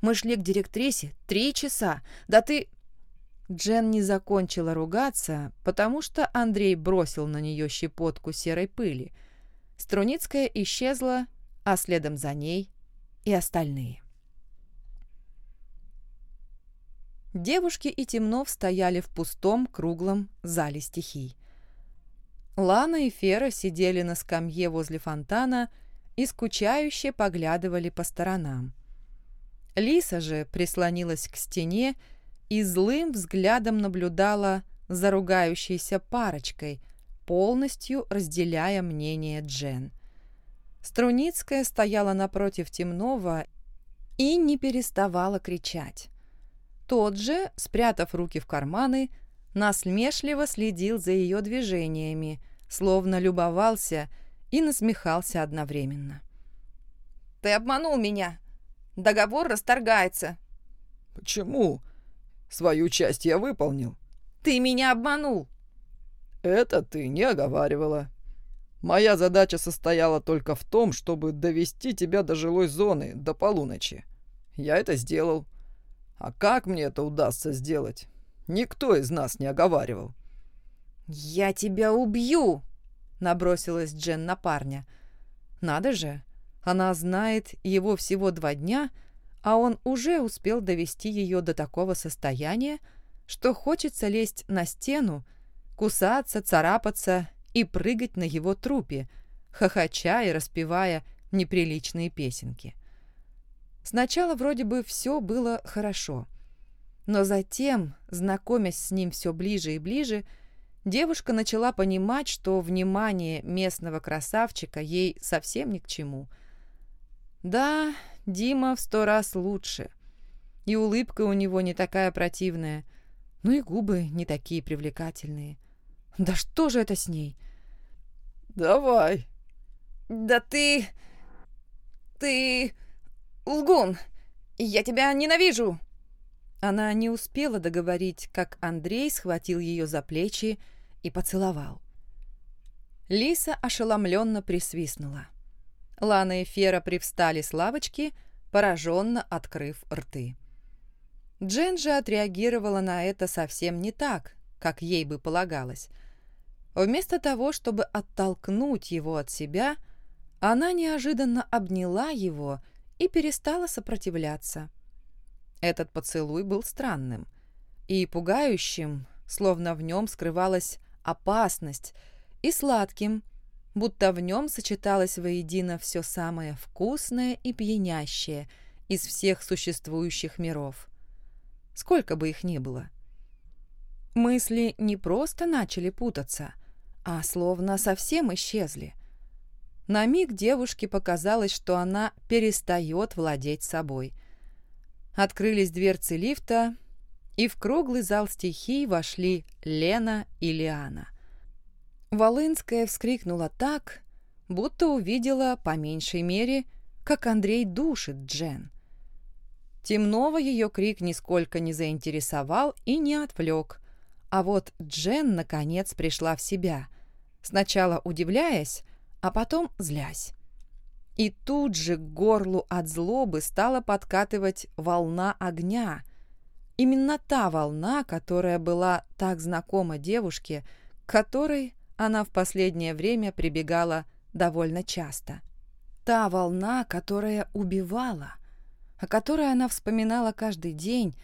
Мы шли к директрисе три часа. Да ты...» Джен не закончила ругаться, потому что Андрей бросил на нее щепотку серой пыли. Струницкая исчезла, а следом за ней и остальные. Девушки и Темнов стояли в пустом круглом зале стихий. Лана и Фера сидели на скамье возле фонтана и скучающе поглядывали по сторонам. Лиса же прислонилась к стене и злым взглядом наблюдала за ругающейся парочкой, полностью разделяя мнение Джен. Струницкая стояла напротив Темнова и не переставала кричать. Тот же, спрятав руки в карманы, насмешливо следил за ее движениями, словно любовался и насмехался одновременно. «Ты обманул меня! Договор расторгается!» «Почему? Свою часть я выполнил». «Ты меня обманул!» «Это ты не оговаривала. Моя задача состояла только в том, чтобы довести тебя до жилой зоны до полуночи. Я это сделал. А как мне это удастся сделать? Никто из нас не оговаривал. «Я тебя убью!» — набросилась Джен на парня. «Надо же, она знает его всего два дня, а он уже успел довести ее до такого состояния, что хочется лезть на стену, кусаться, царапаться и прыгать на его трупе, хохоча и распевая неприличные песенки. Сначала вроде бы все было хорошо, но затем, знакомясь с ним все ближе и ближе, девушка начала понимать, что внимание местного красавчика ей совсем ни к чему. Да, Дима в сто раз лучше. И улыбка у него не такая противная, ну и губы не такие привлекательные. Да что же это с ней? «Давай!» «Да ты... ты... лгун! Я тебя ненавижу!» Она не успела договорить, как Андрей схватил ее за плечи и поцеловал. Лиса ошеломленно присвистнула. Лана и Фера привстали с лавочки, пораженно открыв рты. Джен же отреагировала на это совсем не так, как ей бы полагалось. Вместо того, чтобы оттолкнуть его от себя, она неожиданно обняла его и перестала сопротивляться. Этот поцелуй был странным и пугающим, словно в нем скрывалась опасность, и сладким, будто в нем сочеталось воедино все самое вкусное и пьянящее из всех существующих миров. Сколько бы их ни было. Мысли не просто начали путаться, а словно совсем исчезли. На миг девушке показалось, что она перестает владеть собой – Открылись дверцы лифта, и в круглый зал стихий вошли Лена и Лиана. Волынская вскрикнула так, будто увидела, по меньшей мере, как Андрей душит Джен. Темнова ее крик нисколько не заинтересовал и не отвлек, а вот Джен, наконец, пришла в себя, сначала удивляясь, а потом злясь. И тут же к горлу от злобы стала подкатывать волна огня. Именно та волна, которая была так знакома девушке, к которой она в последнее время прибегала довольно часто. Та волна, которая убивала, о которой она вспоминала каждый день,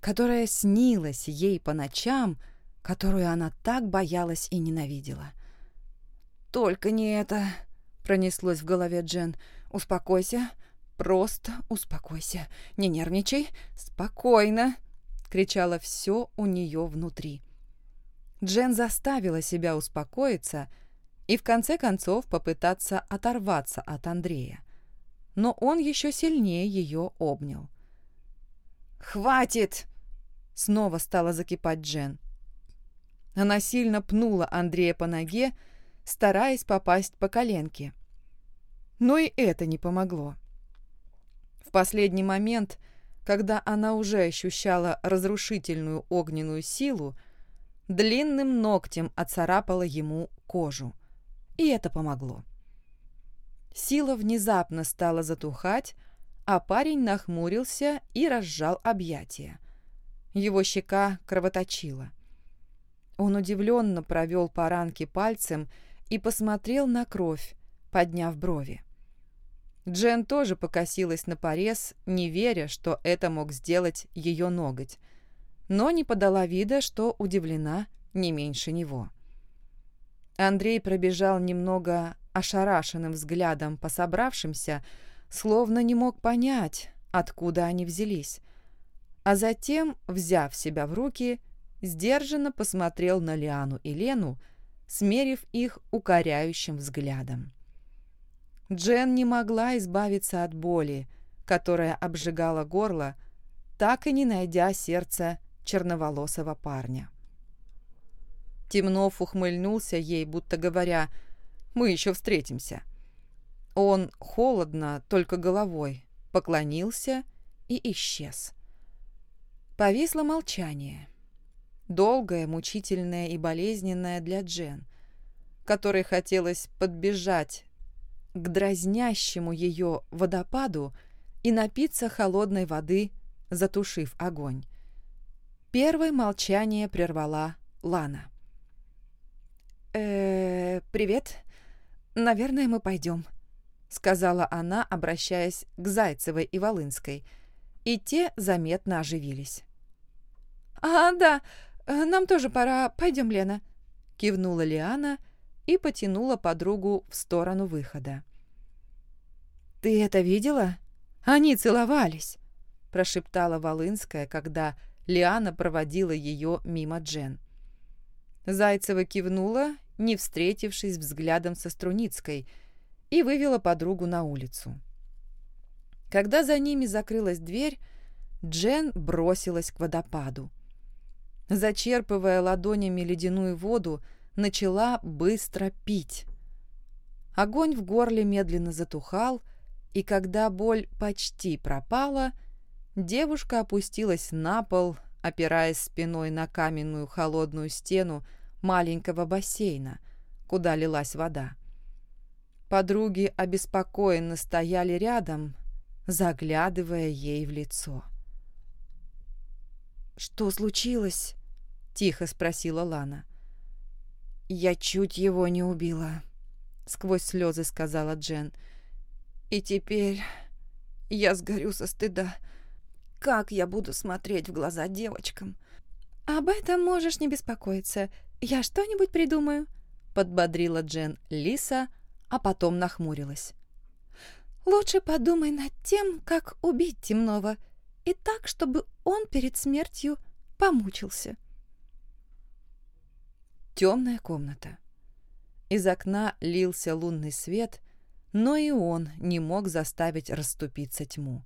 которая снилась ей по ночам, которую она так боялась и ненавидела. «Только не это!» Пронеслось в голове Джен. «Успокойся. Просто успокойся. Не нервничай. Спокойно!» Кричало все у нее внутри. Джен заставила себя успокоиться и в конце концов попытаться оторваться от Андрея. Но он еще сильнее ее обнял. «Хватит!» Снова стала закипать Джен. Она сильно пнула Андрея по ноге, стараясь попасть по коленке. Но и это не помогло. В последний момент, когда она уже ощущала разрушительную огненную силу, длинным ногтем оцарапала ему кожу. И это помогло. Сила внезапно стала затухать, а парень нахмурился и разжал объятия. Его щека кровоточила. Он удивленно провел по ранке пальцем и посмотрел на кровь, подняв брови. Джен тоже покосилась на порез, не веря, что это мог сделать ее ноготь, но не подала вида, что удивлена не меньше него. Андрей пробежал немного ошарашенным взглядом по собравшимся, словно не мог понять, откуда они взялись, а затем, взяв себя в руки, сдержанно посмотрел на Лиану и Лену, смерив их укоряющим взглядом. Джен не могла избавиться от боли, которая обжигала горло, так и не найдя сердце черноволосого парня. Темнов ухмыльнулся ей, будто говоря, «Мы еще встретимся». Он холодно, только головой, поклонился и исчез. Повисло молчание. Долгое, мучительное и болезненное для Джен, которой хотелось подбежать к дразнящему ее водопаду и напиться холодной воды, затушив огонь. Первое молчание прервала Лана. э «Э, «Привет. Наверное, мы пойдем», — сказала она, обращаясь к Зайцевой и Волынской, и те заметно оживились. «А, да, нам тоже пора. Пойдем, Лена», — кивнула Лиана и потянула подругу в сторону выхода. «Ты это видела? Они целовались», — прошептала Волынская, когда Лиана проводила ее мимо Джен. Зайцева кивнула, не встретившись взглядом со Струницкой, и вывела подругу на улицу. Когда за ними закрылась дверь, Джен бросилась к водопаду. Зачерпывая ладонями ледяную воду, начала быстро пить. Огонь в горле медленно затухал, и когда боль почти пропала, девушка опустилась на пол, опираясь спиной на каменную холодную стену маленького бассейна, куда лилась вода. Подруги обеспокоенно стояли рядом, заглядывая ей в лицо. «Что случилось?» — тихо спросила Лана. «Я чуть его не убила», — сквозь слезы сказала Джен. «И теперь я сгорю со стыда. Как я буду смотреть в глаза девочкам?» «Об этом можешь не беспокоиться. Я что-нибудь придумаю», — подбодрила Джен Лиса, а потом нахмурилась. «Лучше подумай над тем, как убить темного, и так, чтобы он перед смертью помучился». Темная комната. Из окна лился лунный свет, но и он не мог заставить расступиться тьму.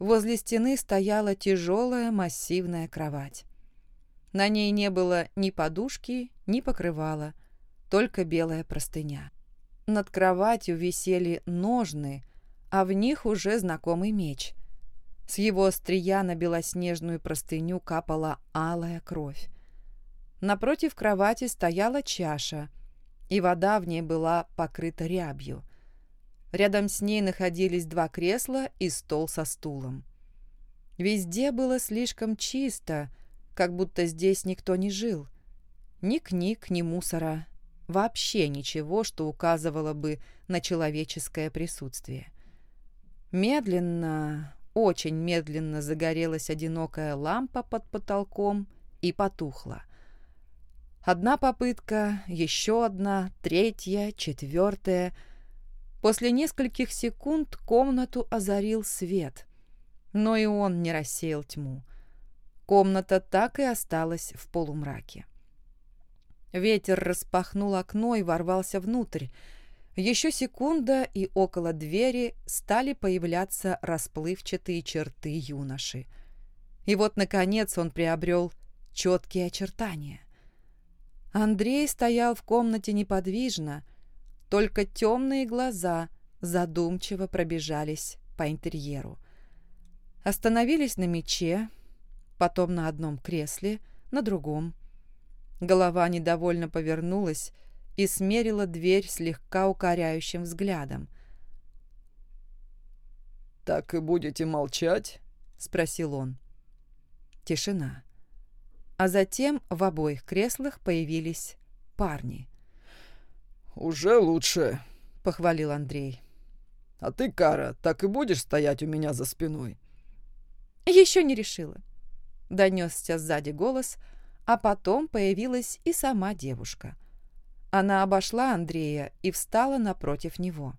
Возле стены стояла тяжелая массивная кровать. На ней не было ни подушки, ни покрывала, только белая простыня. Над кроватью висели ножны, а в них уже знакомый меч. С его острия на белоснежную простыню капала алая кровь. Напротив кровати стояла чаша, и вода в ней была покрыта рябью. Рядом с ней находились два кресла и стол со стулом. Везде было слишком чисто, как будто здесь никто не жил. Ни книг, ни мусора, вообще ничего, что указывало бы на человеческое присутствие. Медленно, очень медленно загорелась одинокая лампа под потолком и потухла. Одна попытка, еще одна, третья, четвертая. После нескольких секунд комнату озарил свет, но и он не рассеял тьму. Комната так и осталась в полумраке. Ветер распахнул окно и ворвался внутрь. Еще секунда, и около двери стали появляться расплывчатые черты юноши. И вот, наконец, он приобрел четкие очертания. Андрей стоял в комнате неподвижно, только темные глаза задумчиво пробежались по интерьеру. Остановились на мече, потом на одном кресле, на другом. Голова недовольно повернулась и смерила дверь слегка укоряющим взглядом. «Так и будете молчать?» — спросил он. Тишина. А затем в обоих креслах появились парни. «Уже лучше», — похвалил Андрей. «А ты, Кара, так и будешь стоять у меня за спиной?» «Еще не решила донесся сзади голос, а потом появилась и сама девушка. Она обошла Андрея и встала напротив него.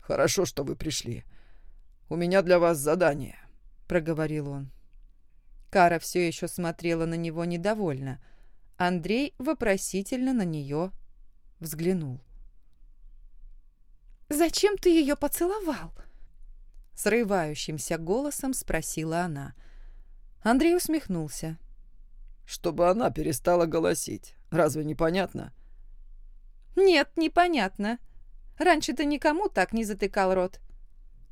«Хорошо, что вы пришли. У меня для вас задание», — проговорил он. Кара все еще смотрела на него недовольно. Андрей вопросительно на нее взглянул. «Зачем ты ее поцеловал?» Срывающимся голосом спросила она. — Андрей усмехнулся. «Чтобы она перестала голосить. Разве непонятно?» «Нет, непонятно. Раньше ты никому так не затыкал рот».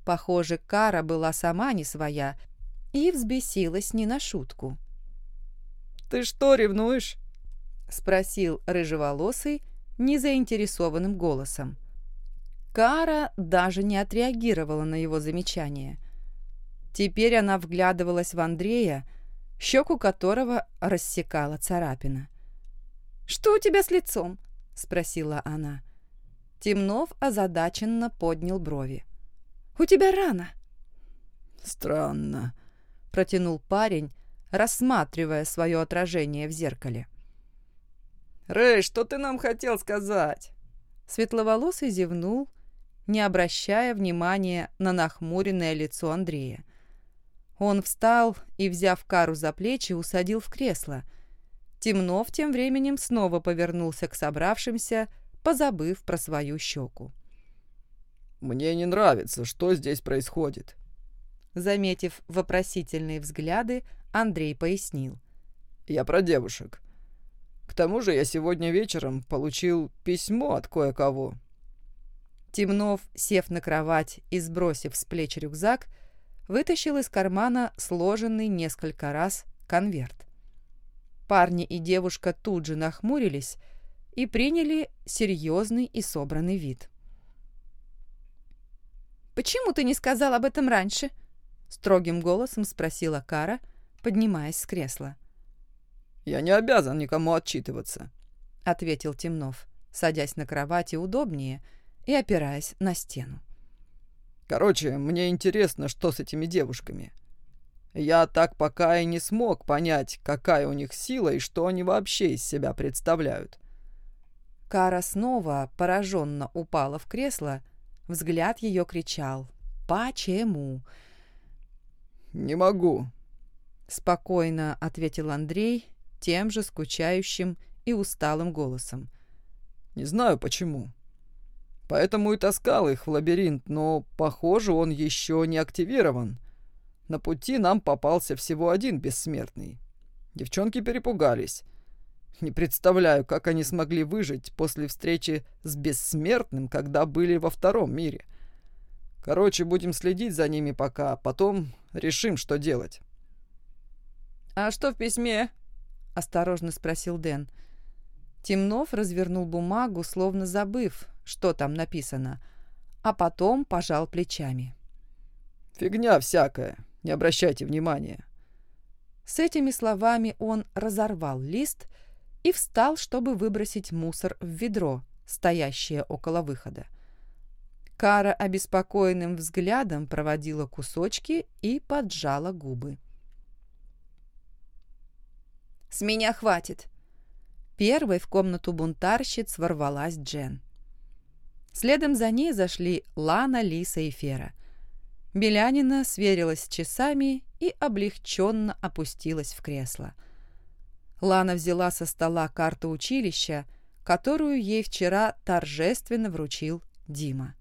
Похоже, Кара была сама не своя и взбесилась не на шутку. «Ты что, ревнуешь?» — спросил рыжеволосый незаинтересованным голосом. Кара даже не отреагировала на его замечание. Теперь она вглядывалась в Андрея, щеку которого рассекала царапина. «Что у тебя с лицом? спросила она. Темнов озадаченно поднял брови. «У тебя рана». «Странно», — протянул парень, рассматривая свое отражение в зеркале. «Рэй, что ты нам хотел сказать?» Светловолосый зевнул, не обращая внимания на нахмуренное лицо Андрея. Он встал и, взяв Кару за плечи, усадил в кресло. Темнов тем временем снова повернулся к собравшимся, позабыв про свою щеку. «Мне не нравится, что здесь происходит». Заметив вопросительные взгляды, Андрей пояснил. «Я про девушек. К тому же я сегодня вечером получил письмо от кое-кого». Темнов, сев на кровать и сбросив с плеч рюкзак, вытащил из кармана сложенный несколько раз конверт. Парни и девушка тут же нахмурились и приняли серьезный и собранный вид. «Почему ты не сказал об этом раньше?» — строгим голосом спросила Кара, поднимаясь с кресла. «Я не обязан никому отчитываться», — ответил Темнов, садясь на кровати удобнее и опираясь на стену. Короче, мне интересно, что с этими девушками. Я так пока и не смог понять, какая у них сила и что они вообще из себя представляют. Кара снова пораженно упала в кресло, взгляд ее кричал «Почему?». «Не могу», — спокойно ответил Андрей тем же скучающим и усталым голосом. «Не знаю почему. Поэтому и таскал их в лабиринт, но, похоже, он еще не активирован. На пути нам попался всего один бессмертный. Девчонки перепугались. Не представляю, как они смогли выжить после встречи с бессмертным, когда были во втором мире. Короче, будем следить за ними пока, а потом решим, что делать. «А что в письме?» — осторожно спросил Дэн. Темнов развернул бумагу, словно забыв, что там написано, а потом пожал плечами. «Фигня всякая, не обращайте внимания». С этими словами он разорвал лист и встал, чтобы выбросить мусор в ведро, стоящее около выхода. Кара обеспокоенным взглядом проводила кусочки и поджала губы. «С меня хватит!» Первой в комнату бунтарщиц ворвалась Джен. Следом за ней зашли Лана, Лиса и Фера. Белянина сверилась с часами и облегченно опустилась в кресло. Лана взяла со стола карту училища, которую ей вчера торжественно вручил Дима.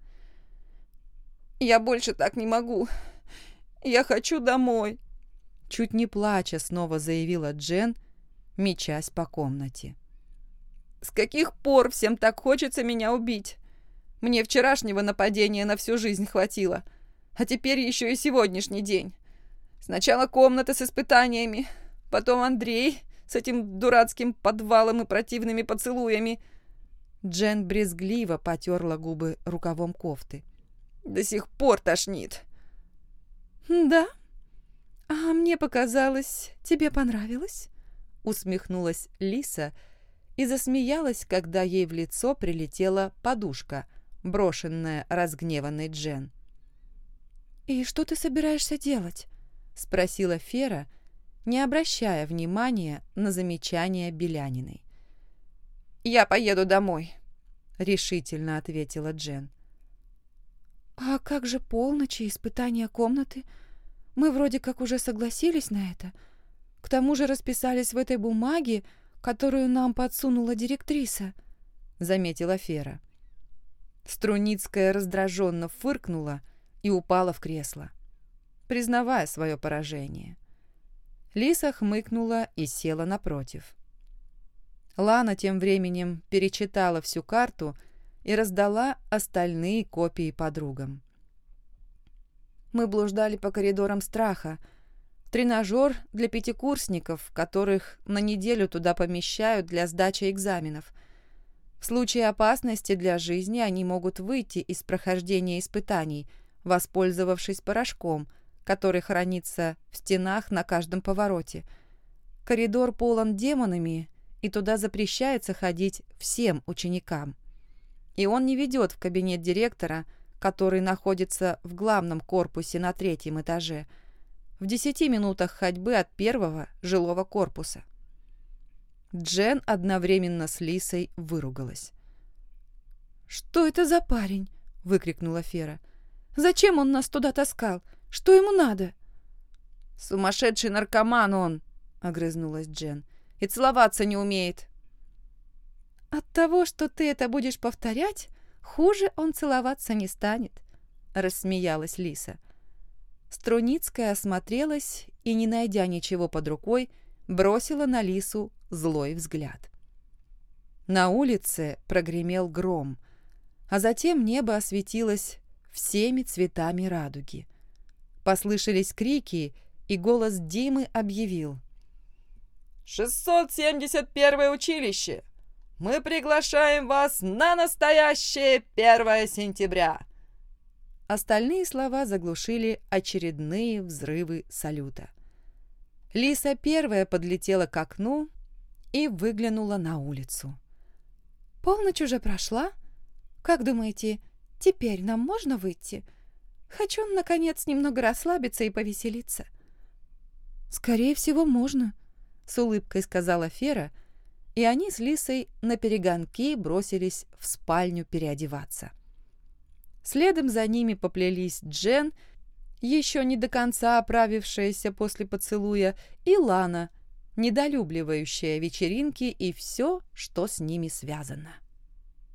«Я больше так не могу. Я хочу домой», — чуть не плача снова заявила Джен, мечась по комнате. «С каких пор всем так хочется меня убить? Мне вчерашнего нападения на всю жизнь хватило, а теперь еще и сегодняшний день. Сначала комната с испытаниями, потом Андрей с этим дурацким подвалом и противными поцелуями. Джен брезгливо потерла губы рукавом кофты. До сих пор тошнит. «Да? А мне показалось, тебе понравилось?» усмехнулась Лиса и засмеялась, когда ей в лицо прилетела подушка, брошенная разгневанной Джен. «И что ты собираешься делать?» — спросила Фера, не обращая внимания на замечание Беляниной. «Я поеду домой», — решительно ответила Джен. «А как же полночь и испытания комнаты? Мы вроде как уже согласились на это. К тому же расписались в этой бумаге, которую нам подсунула директриса», — заметила Фера. Струницкая раздраженно фыркнула и упала в кресло, признавая свое поражение. Лиса хмыкнула и села напротив. Лана тем временем перечитала всю карту и раздала остальные копии подругам. Мы блуждали по коридорам страха. Тренажер для пятикурсников, которых на неделю туда помещают для сдачи экзаменов – в случае опасности для жизни они могут выйти из прохождения испытаний, воспользовавшись порошком, который хранится в стенах на каждом повороте. Коридор полон демонами и туда запрещается ходить всем ученикам. И он не ведет в кабинет директора, который находится в главном корпусе на третьем этаже, в десяти минутах ходьбы от первого жилого корпуса. Джен одновременно с Лисой выругалась. «Что это за парень?» — выкрикнула Фера. «Зачем он нас туда таскал? Что ему надо?» «Сумасшедший наркоман он!» — огрызнулась Джен. «И целоваться не умеет!» «От того, что ты это будешь повторять, хуже он целоваться не станет», — рассмеялась Лиса. Струницкая осмотрелась и, не найдя ничего под рукой, бросила на Лису злой взгляд. На улице прогремел гром, а затем небо осветилось всеми цветами радуги. Послышались крики, и голос Димы объявил. «671 училище! Мы приглашаем вас на настоящее 1 сентября!» Остальные слова заглушили очередные взрывы салюта. Лиса первая подлетела к окну и выглянула на улицу. «Полночь уже прошла? Как думаете, теперь нам можно выйти? Хочу, наконец, немного расслабиться и повеселиться». «Скорее всего, можно», — с улыбкой сказала Фера, и они с Лисой на перегонки бросились в спальню переодеваться. Следом за ними поплелись Джен, еще не до конца оправившаяся после поцелуя, и Лана, недолюбливающая вечеринки и все, что с ними связано.